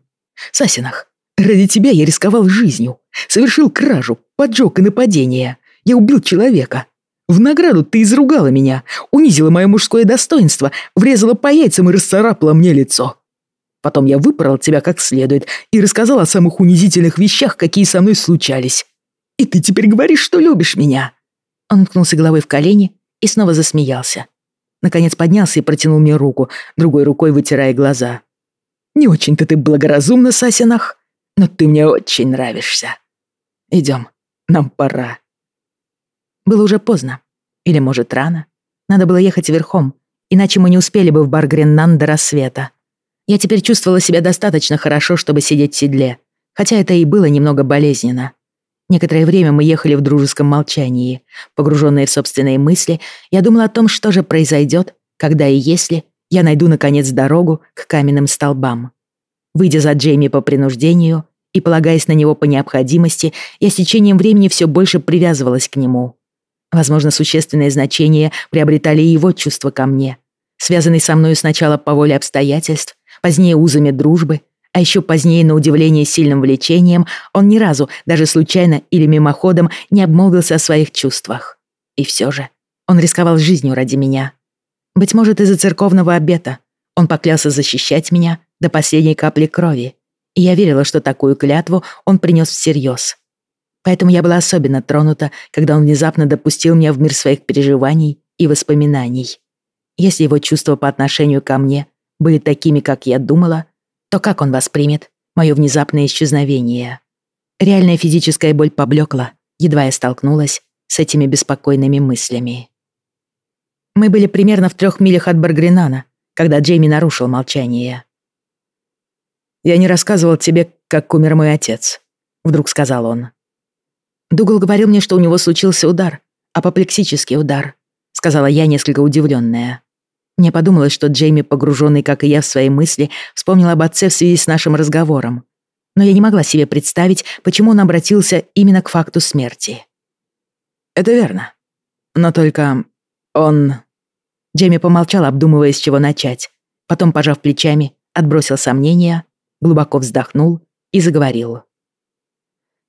Сасинах, ради тебя я рисковал жизнью. Совершил кражу, поджог и нападение. Я убил человека. В награду ты изругала меня, унизила мое мужское достоинство, врезала по яйцам и расцарапала мне лицо. Потом я выпорол тебя как следует и рассказал о самых унизительных вещах, какие со мной случались. И ты теперь говоришь, что любишь меня». Он уткнулся головой в колени и снова засмеялся. Наконец поднялся и протянул мне руку, другой рукой вытирая глаза. «Не очень-то ты благоразумна, Сасинах, но ты мне очень нравишься. Идем, нам пора». Было уже поздно. Или, может, рано. Надо было ехать верхом, иначе мы не успели бы в бар Греннан до рассвета. Я теперь чувствовала себя достаточно хорошо, чтобы сидеть в седле, хотя это и было немного болезненно. Некоторое время мы ехали в дружеском молчании. Погруженные в собственные мысли, я думала о том, что же произойдет, когда и если я найду, наконец, дорогу к каменным столбам. Выйдя за Джейми по принуждению и полагаясь на него по необходимости, я с течением времени все больше привязывалась к нему. Возможно, существенное значение приобретали и его чувства ко мне, связанный со мною сначала по воле обстоятельств, позднее узами дружбы, а еще позднее, на удивление сильным влечением, он ни разу, даже случайно или мимоходом, не обмолвился о своих чувствах. И все же, Он рисковал жизнью ради меня. Быть может, из-за церковного обета. Он поклялся защищать меня до последней капли крови. И я верила, что такую клятву он принес всерьез. Поэтому я была особенно тронута, когда он внезапно допустил меня в мир своих переживаний и воспоминаний. Если его чувства по отношению ко мне были такими, как я думала, то как он воспримет мое внезапное исчезновение? Реальная физическая боль поблекла, едва я столкнулась с этими беспокойными мыслями. Мы были примерно в трех милях от Баргринана, когда Джейми нарушил молчание. «Я не рассказывал тебе, как умер мой отец», — вдруг сказал он. Дугал говорил мне, что у него случился удар, апоплексический удар, сказала я, несколько удивленная. Мне подумалось, что Джейми, погруженный, как и я, в свои мысли, вспомнил об отце в связи с нашим разговором. Но я не могла себе представить, почему он обратился именно к факту смерти. «Это верно. Но только он...» Джейми помолчал, обдумывая, с чего начать. Потом, пожав плечами, отбросил сомнения, глубоко вздохнул и заговорил.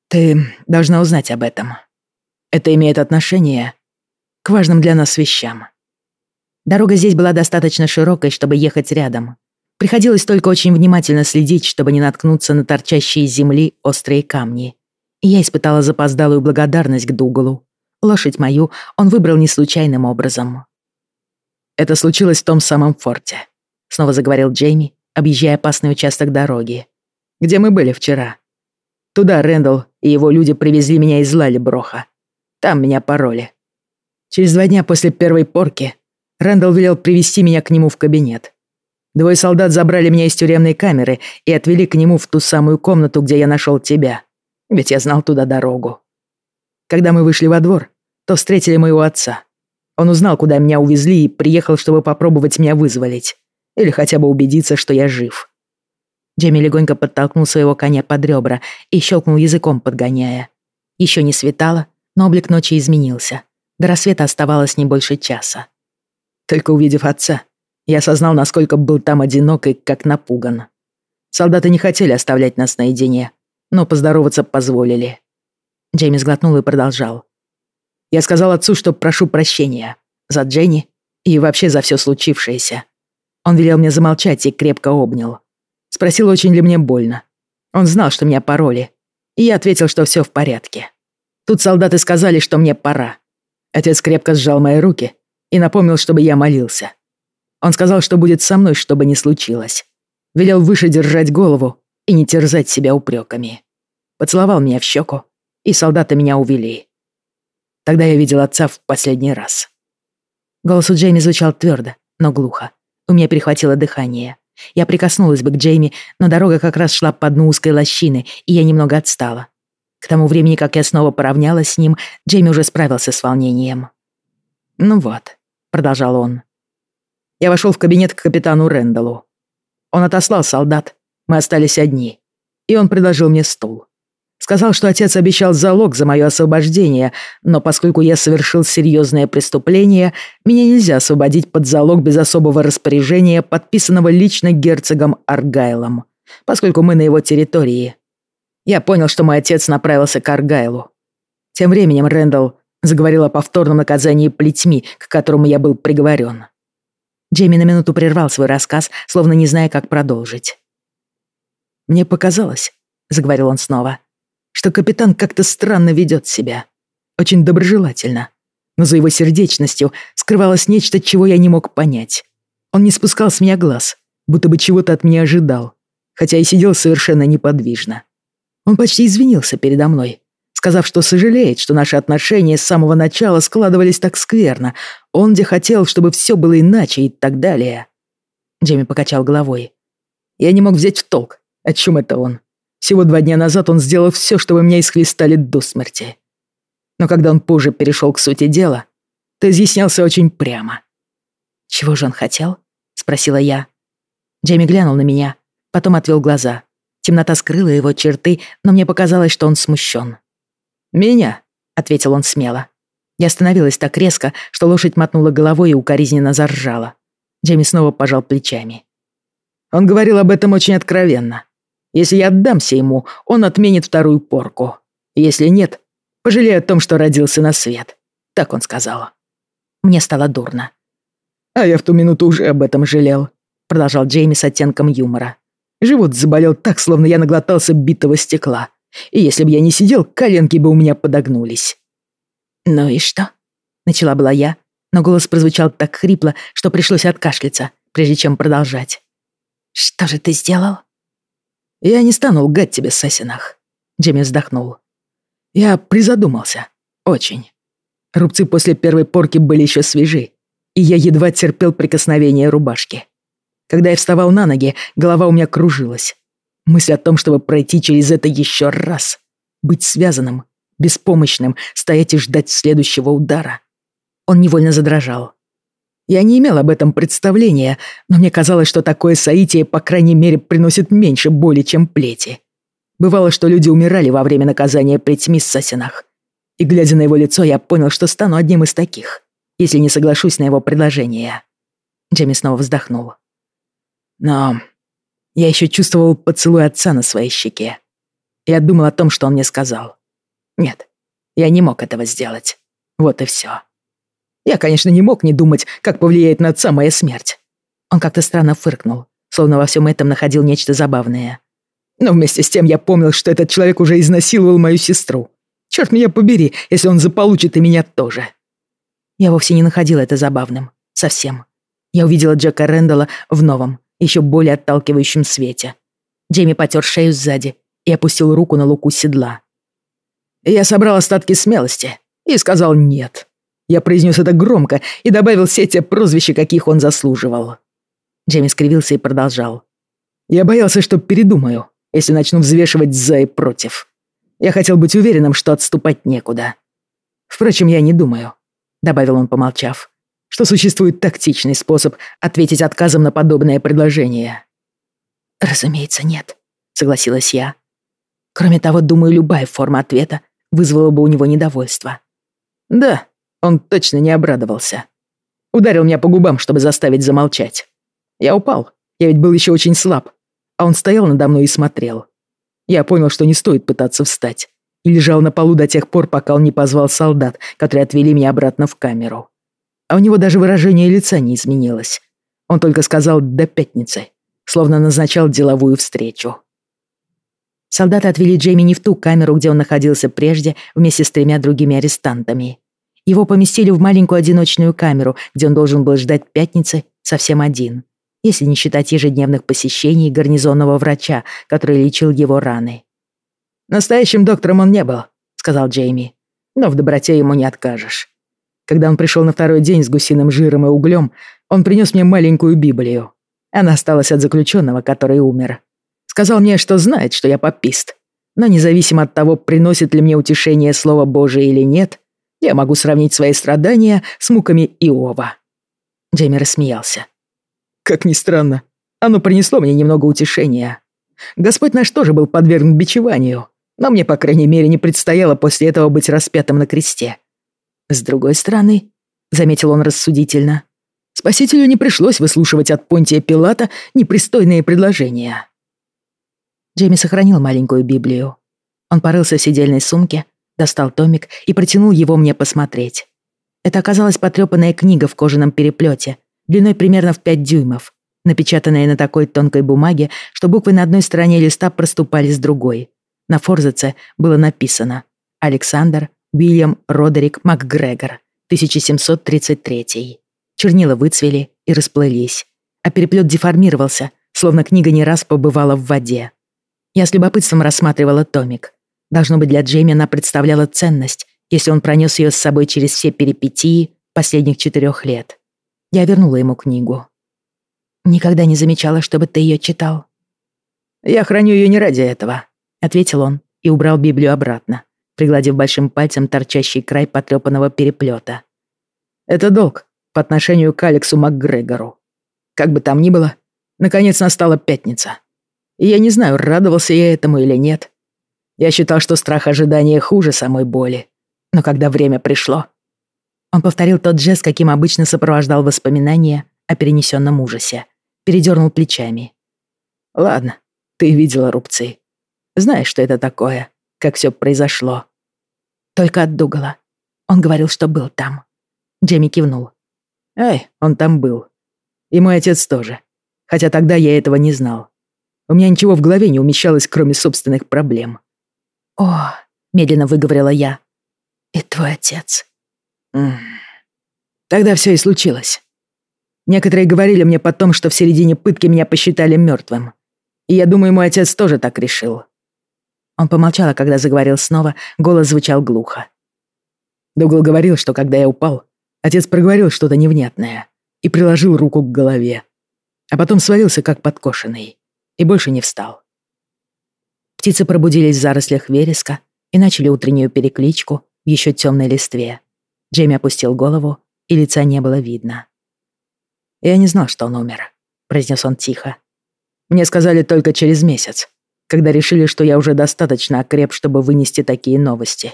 «Ты должна узнать об этом. Это имеет отношение к важным для нас вещам». Дорога здесь была достаточно широкой, чтобы ехать рядом. Приходилось только очень внимательно следить, чтобы не наткнуться на торчащие из земли острые камни. И я испытала запоздалую благодарность к Дугалу. Лошадь мою он выбрал не случайным образом. «Это случилось в том самом форте», — снова заговорил Джейми, объезжая опасный участок дороги. «Где мы были вчера? Туда Рэндалл и его люди привезли меня из Лалиброха. Там меня пороли. Через два дня после первой порки Рэндалл велел привести меня к нему в кабинет. Двое солдат забрали меня из тюремной камеры и отвели к нему в ту самую комнату, где я нашел тебя. Ведь я знал туда дорогу. Когда мы вышли во двор, то встретили моего отца. Он узнал, куда меня увезли, и приехал, чтобы попробовать меня вызволить. Или хотя бы убедиться, что я жив. Джемми легонько подтолкнул своего коня под ребра и щелкнул языком, подгоняя. Еще не светало, но облик ночи изменился. До рассвета оставалось не больше часа. Только увидев отца, я осознал, насколько был там одинок и как напуган. Солдаты не хотели оставлять нас наедине, но поздороваться позволили. Джейми сглотнул и продолжал. Я сказал отцу, что прошу прощения за Дженни и вообще за все случившееся. Он велел мне замолчать и крепко обнял. Спросил, очень ли мне больно. Он знал, что меня пороли, и я ответил, что все в порядке. Тут солдаты сказали, что мне пора. Отец крепко сжал мои руки и напомнил, чтобы я молился. Он сказал, что будет со мной, что бы ни случилось. Велел выше держать голову и не терзать себя упреками. Поцеловал меня в щеку, и солдаты меня увели. Тогда я видел отца в последний раз. Голос у Джейми звучал твердо, но глухо. У меня перехватило дыхание. Я прикоснулась бы к Джейми, но дорога как раз шла по дну узкой лощины, и я немного отстала. К тому времени, как я снова поравнялась с ним, Джейми уже справился с волнением. «Ну вот», — продолжал он. Я вошел в кабинет к капитану Рэндаллу. Он отослал солдат, мы остались одни, и он предложил мне стул. Сказал, что отец обещал залог за мое освобождение, но поскольку я совершил серьезное преступление, меня нельзя освободить под залог без особого распоряжения, подписанного лично герцогом Аргайлом, поскольку мы на его территории. Я понял, что мой отец направился к Аргайлу. Тем временем Рэндалл заговорил о повторном наказании плетьми, к которому я был приговорен. Джейми на минуту прервал свой рассказ, словно не зная, как продолжить. «Мне показалось», — заговорил он снова, — что капитан как-то странно ведет себя. Очень доброжелательно. Но за его сердечностью скрывалось нечто, чего я не мог понять. Он не спускал с меня глаз, будто бы чего-то от меня ожидал, хотя и сидел совершенно неподвижно. Он почти извинился передо мной, сказав, что сожалеет, что наши отношения с самого начала складывались так скверно. Он где хотел, чтобы все было иначе и так далее. Джейми покачал головой. Я не мог взять в толк, о чем это он. Всего два дня назад он сделал все, чтобы меня исхлестали до смерти. Но когда он позже перешел к сути дела, то изъяснялся очень прямо. «Чего же он хотел?» — спросила я. Джейми глянул на меня, потом отвел глаза. Темнота скрыла его черты, но мне показалось, что он смущен. «Меня?» — ответил он смело. Я остановилась так резко, что лошадь мотнула головой и укоризненно заржала. Джейми снова пожал плечами. Он говорил об этом очень откровенно. Если я отдамся ему, он отменит вторую порку. Если нет, пожалею о том, что родился на свет. Так он сказал. Мне стало дурно. «А я в ту минуту уже об этом жалел», — продолжал Джейми с оттенком юмора. «Живот заболел так, словно я наглотался битого стекла. И если бы я не сидел, коленки бы у меня подогнулись». «Ну и что?» — начала была я, но голос прозвучал так хрипло, что пришлось откашляться, прежде чем продолжать. «Что же ты сделал?» «Я не стану лгать тебе, Сасинах», — Джимми вздохнул. «Я призадумался. Очень. Рубцы после первой порки были еще свежи, и я едва терпел прикосновение рубашки. Когда я вставал на ноги, голова у меня кружилась. Мысль о том, чтобы пройти через это еще раз, быть связанным, беспомощным, стоять и ждать следующего удара. Он невольно задрожал. Я не имел об этом представления, но мне казалось, что такое соитие, по крайней мере, приносит меньше боли, чем плети. Бывало, что люди умирали во время наказания плетьми с сосенах. И, глядя на его лицо, я понял, что стану одним из таких, если не соглашусь на его предложение. Джемми снова вздохнул. Но я еще чувствовал поцелуй отца на своей щеке. Я думал о том, что он мне сказал. Нет, я не мог этого сделать. Вот и все. Я, конечно, не мог не думать, как повлияет на отца моя смерть. Он как-то странно фыркнул, словно во всем этом находил нечто забавное. Но вместе с тем я помнил, что этот человек уже изнасиловал мою сестру. Черт меня побери, если он заполучит и меня тоже. Я вовсе не находила это забавным. Совсем. Я увидела Джека Рэндалла в новом, еще более отталкивающем свете. Джейми потер шею сзади и опустил руку на луку седла. Я собрал остатки смелости и сказал «нет». Я произнес это громко и добавил все те прозвища, каких он заслуживал. Джейми скривился и продолжал. Я боялся, что передумаю, если начну взвешивать за и против. Я хотел быть уверенным, что отступать некуда. Впрочем, я не думаю, добавил он, помолчав, что существует тактичный способ ответить отказом на подобное предложение. Разумеется, нет, согласилась я. Кроме того, думаю, любая форма ответа вызвала бы у него недовольство. Да, он точно не обрадовался. Ударил меня по губам, чтобы заставить замолчать. Я упал. Я ведь был еще очень слаб. А он стоял надо мной и смотрел. Я понял, что не стоит пытаться встать. И лежал на полу до тех пор, пока он не позвал солдат, которые отвели меня обратно в камеру. А у него даже выражение лица не изменилось. Он только сказал «до пятницы», словно назначал деловую встречу. Солдаты отвели Джейми не в ту камеру, где он находился прежде, вместе с тремя другими арестантами. Его поместили в маленькую одиночную камеру, где он должен был ждать пятницы совсем один, если не считать ежедневных посещений гарнизонного врача, который лечил его раны. «Настоящим доктором он не был», — сказал Джейми, «но в доброте ему не откажешь. Когда он пришел на второй день с гусиным жиром и углем, он принес мне маленькую Библию. Она осталась от заключенного, который умер. Сказал мне, что знает, что я попист, но независимо от того, приносит ли мне утешение Слово Божие или нет, я могу сравнить свои страдания с муками Иова». Джейми рассмеялся. «Как ни странно, оно принесло мне немного утешения. Господь наш тоже был подвергнут бичеванию, но мне, по крайней мере, не предстояло после этого быть распятым на кресте. С другой стороны, — заметил он рассудительно, — Спасителю не пришлось выслушивать от Понтия Пилата непристойные предложения. Джейми сохранил маленькую Библию. Он порылся в сидельной сумке, достал томик и протянул его мне посмотреть. Это оказалась потрёпанная книга в кожаном переплете, длиной примерно в 5 дюймов, напечатанная на такой тонкой бумаге, что буквы на одной стороне листа проступали с другой. На форзаце было написано «Александр Уильям Родерик МакГрегор, 1733». Чернила выцвели и расплылись, а переплет деформировался, словно книга не раз побывала в воде. Я с любопытством рассматривала томик. Должно быть, для Джейми она представляла ценность, если он пронес ее с собой через все перипетии последних четырех лет. Я вернула ему книгу. «Никогда не замечала, чтобы ты ее читал». «Я храню ее не ради этого», — ответил он и убрал Библию обратно, пригладив большим пальцем торчащий край потрепанного переплета. «Это долг по отношению к Алексу МакГрегору. Как бы там ни было, наконец настала пятница. И я не знаю, радовался я этому или нет, я считал, что страх ожидания хуже самой боли. Но когда время пришло... Он повторил тот жест, каким обычно сопровождал воспоминания о перенесенном ужасе. Передернул плечами. «Ладно, ты видела рубцы. Знаешь, что это такое, как все произошло». Только от Дугала. Он говорил, что был там. Джейми кивнул, Эй, он там был. И мой отец тоже. Хотя тогда я этого не знал. У меня ничего в голове не умещалось, кроме собственных проблем. «О», — медленно выговорила я. «И твой отец». М. Тогда все и случилось. Некоторые говорили мне потом, что в середине пытки меня посчитали мертвым. И я думаю, мой отец тоже так решил. Он помолчал, а когда заговорил снова, голос звучал глухо. Дугл говорил, что когда я упал, отец проговорил что-то невнятное и приложил руку к голове, а потом свалился как подкошенный и больше не встал. Птицы пробудились в зарослях вереска и начали утреннюю перекличку в еще темной листве. Джейми опустил голову, и лица не было видно. «Я не знал, что он умер», — произнес он тихо. «Мне сказали только через месяц, когда решили, что я уже достаточно окреп, чтобы вынести такие новости.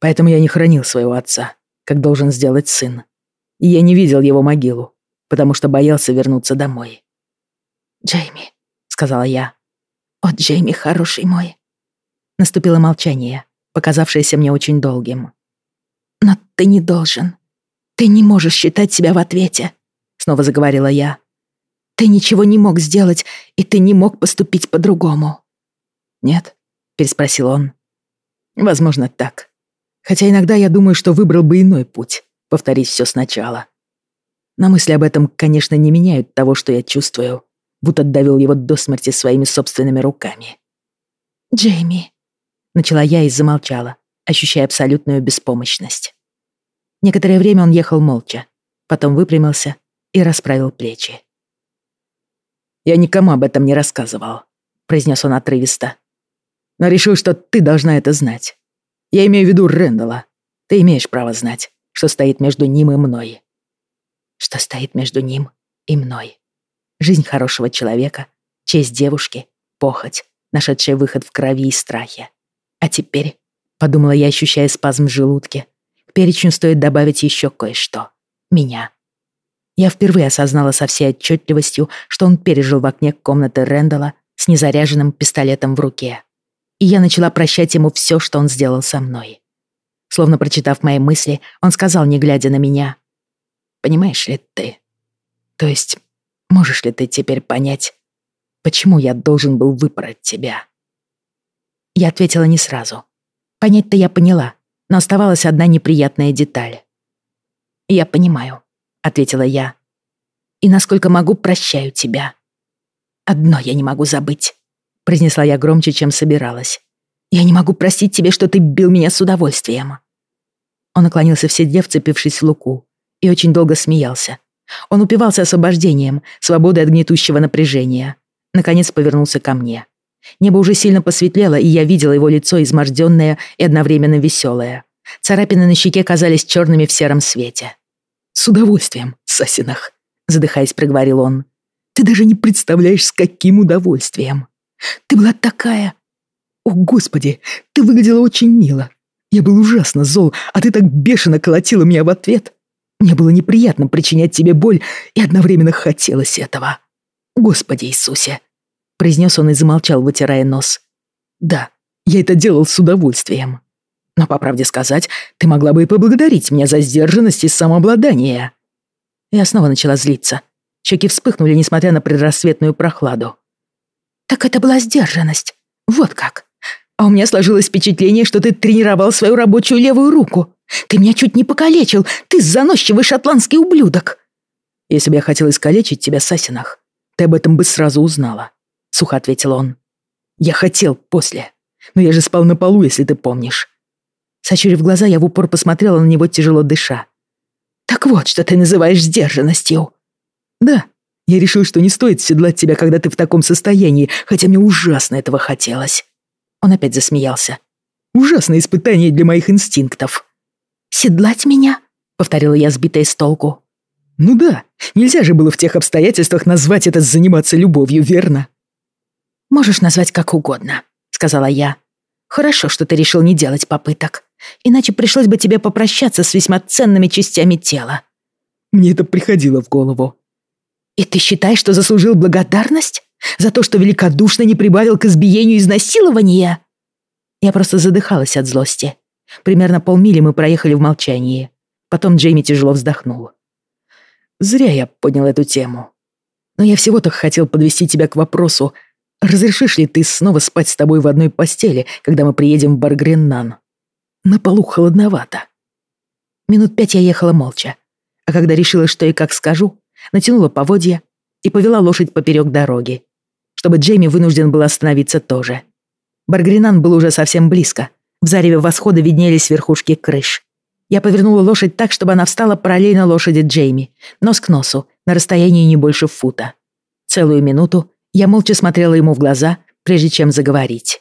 Поэтому я не хранил своего отца, как должен сделать сын. И я не видел его могилу, потому что боялся вернуться домой. «Джейми», — сказала я. «О, Джейми, хороший мой». Наступило молчание, показавшееся мне очень долгим. «Но ты не должен. Ты не можешь считать себя в ответе», — снова заговорила я. «Ты ничего не мог сделать, и ты не мог поступить по-другому». «Нет?» — переспросил он. «Возможно, так. Хотя иногда я думаю, что выбрал бы иной путь, повторить все сначала. Но мысли об этом, конечно, не меняют того, что я чувствую, будто довел его до смерти своими собственными руками. «Джейми», — начала я и замолчала, ощущая абсолютную беспомощность. Некоторое время он ехал молча, потом выпрямился и расправил плечи. «Я никому об этом не рассказывал», — произнес он отрывисто. «Но решил, что ты должна это знать. Я имею в виду Рэндала. Ты имеешь право знать, что стоит между ним и мной». «Что стоит между ним и мной?» Жизнь хорошего человека, честь девушки, похоть, нашедшая выход в крови и страхе. А теперь, подумала я, ощущая спазм в желудке, к перечню стоит добавить еще кое-что. Меня. Я впервые осознала со всей отчетливостью, что он пережил в окне комнаты Рэндала с незаряженным пистолетом в руке. И я начала прощать ему все, что он сделал со мной. Словно прочитав мои мысли, он сказал, не глядя на меня, «Понимаешь ли ты? То есть Можешь ли ты теперь понять, почему я должен был выпороть тебя?» Я ответила не сразу. Понять-то я поняла, но оставалась одна неприятная деталь. «Я понимаю», — ответила я. «И насколько могу, прощаю тебя. Одно я не могу забыть», — произнесла я громче, чем собиралась. «Я не могу простить тебе, что ты бил меня с удовольствием». Он наклонился в седле, вцепившись в луку, и очень долго смеялся, он упивался освобождением, свободой от гнетущего напряжения. Наконец повернулся ко мне. Небо уже сильно посветлело, и я видела его лицо изможденное и одновременно веселое. Царапины на щеке казались черными в сером свете. «С удовольствием, Сасинах», — задыхаясь, проговорил он. «Ты даже не представляешь, с каким удовольствием. Ты была такая... О, Господи, ты выглядела очень мило. Я был ужасно зол, а ты так бешено колотила меня в ответ. Мне было неприятно причинять тебе боль, и одновременно хотелось этого. Господи Иисусе!» Произнес он и замолчал, вытирая нос. «Да, я это делал с удовольствием. Но, по правде сказать, ты могла бы и поблагодарить меня за сдержанность и самообладание». Я снова начала злиться. Щеки вспыхнули, несмотря на предрассветную прохладу. «Так это была сдержанность. Вот как. А у меня сложилось впечатление, что ты тренировал свою рабочую левую руку. Ты меня чуть не покалечил, ты заносчивый шотландский ублюдок!» «Если бы я хотел искалечить тебя, Сасинах, ты об этом бы сразу узнала», — сухо ответил он. «Я хотел после, но я же спал на полу, если ты помнишь». Сочурив глаза, я в упор посмотрела на него, тяжело дыша. «Так вот, что ты называешь сдержанностью». «Да, я решил, что не стоит седлать тебя, когда ты в таком состоянии, хотя мне ужасно этого хотелось». Он опять засмеялся. «Ужасное испытание для моих инстинктов». «Седлать меня?» — повторила я, сбитая с толку. «Ну да, нельзя же было в тех обстоятельствах назвать это заниматься любовью, верно?» «Можешь назвать как угодно», — сказала я. «Хорошо, что ты решил не делать попыток. Иначе пришлось бы тебе попрощаться с весьма ценными частями тела». Мне это приходило в голову. «И ты считаешь, что заслужил благодарность? За то, что великодушно не прибавил к избиению изнасилования?» Я просто задыхалась от злости. Примерно полмили мы проехали в молчании. Потом Джейми тяжело вздохнул. Зря я поднял эту тему. Но я всего-то хотел подвести тебя к вопросу, разрешишь ли ты снова спать с тобой в одной постели, когда мы приедем в Баргреннан? На полу холодновато. Минут пять я ехала молча, а когда решила, что и как скажу, натянула поводья и повела лошадь поперек дороги, чтобы Джейми вынужден был остановиться тоже. Баргринан был уже совсем близко. В зареве восхода виднелись верхушки крыш. Я повернула лошадь так, чтобы она встала параллельно лошади Джейми, нос к носу, на расстоянии не больше фута. Целую минуту я молча смотрела ему в глаза, прежде чем заговорить.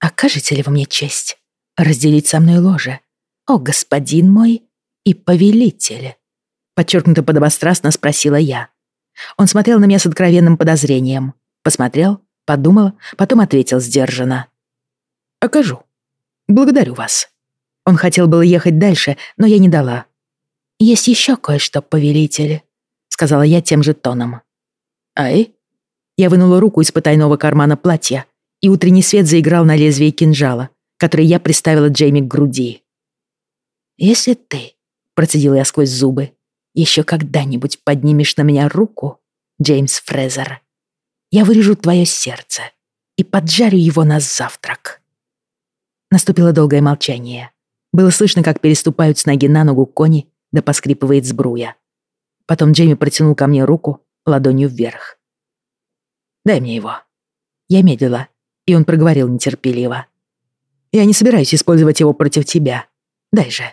«Окажете ли вы мне честь разделить со мной ложе, о господин мой и повелитель?» Подчеркнуто подобострастно спросила я. Он смотрел на меня с откровенным подозрением. Посмотрел, подумал, потом ответил сдержанно. «Окажу. Благодарю вас». Он хотел было ехать дальше, но я не дала. «Есть еще кое-что, повелитель», — сказала я тем же тоном. «Ай?» Я вынула руку из потайного кармана платья, и утренний свет заиграл на лезвие кинжала, который я приставила Джейми к груди. «Если ты», — процедила я сквозь зубы, еще когда-нибудь поднимешь на меня руку, Джеймс Фрезер, я вырежу твое сердце и поджарю его на завтрак. Наступило долгое молчание. Было слышно, как переступают с ноги на ногу кони, да поскрипывает сбруя. Потом Джейми протянул ко мне руку ладонью вверх. «Дай мне его». Я медлила, и он проговорил нетерпеливо. «Я не собираюсь использовать его против тебя. Дай же».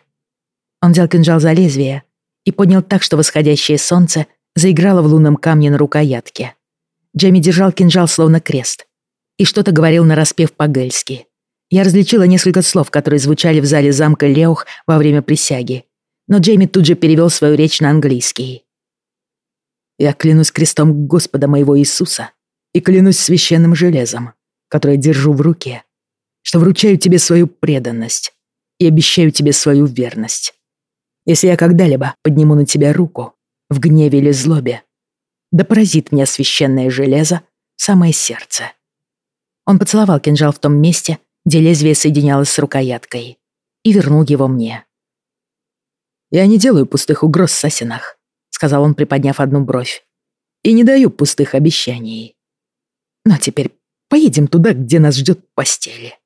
Он взял кинжал за лезвие и поднял так, что восходящее солнце заиграло в лунном камне на рукоятке. Джейми держал кинжал словно крест и что-то говорил нараспев по-гельски. Я различила несколько слов, которые звучали в зале замка Леух во время присяги, но Джейми тут же перевел свою речь на английский. «Я клянусь крестом Господа моего Иисуса и клянусь священным железом, которое держу в руке, что вручаю тебе свою преданность и обещаю тебе свою верность. Если я когда-либо подниму на тебя руку, в гневе или злобе, да поразит меня священное железо самое сердце. Он поцеловал кинжал в том месте, где лезвие соединялось с рукояткой, и вернул его мне. «Я не делаю пустых угроз, Сасинах», — сказал он, приподняв одну бровь, «и не даю пустых обещаний. Но теперь поедем туда, где нас ждет постели».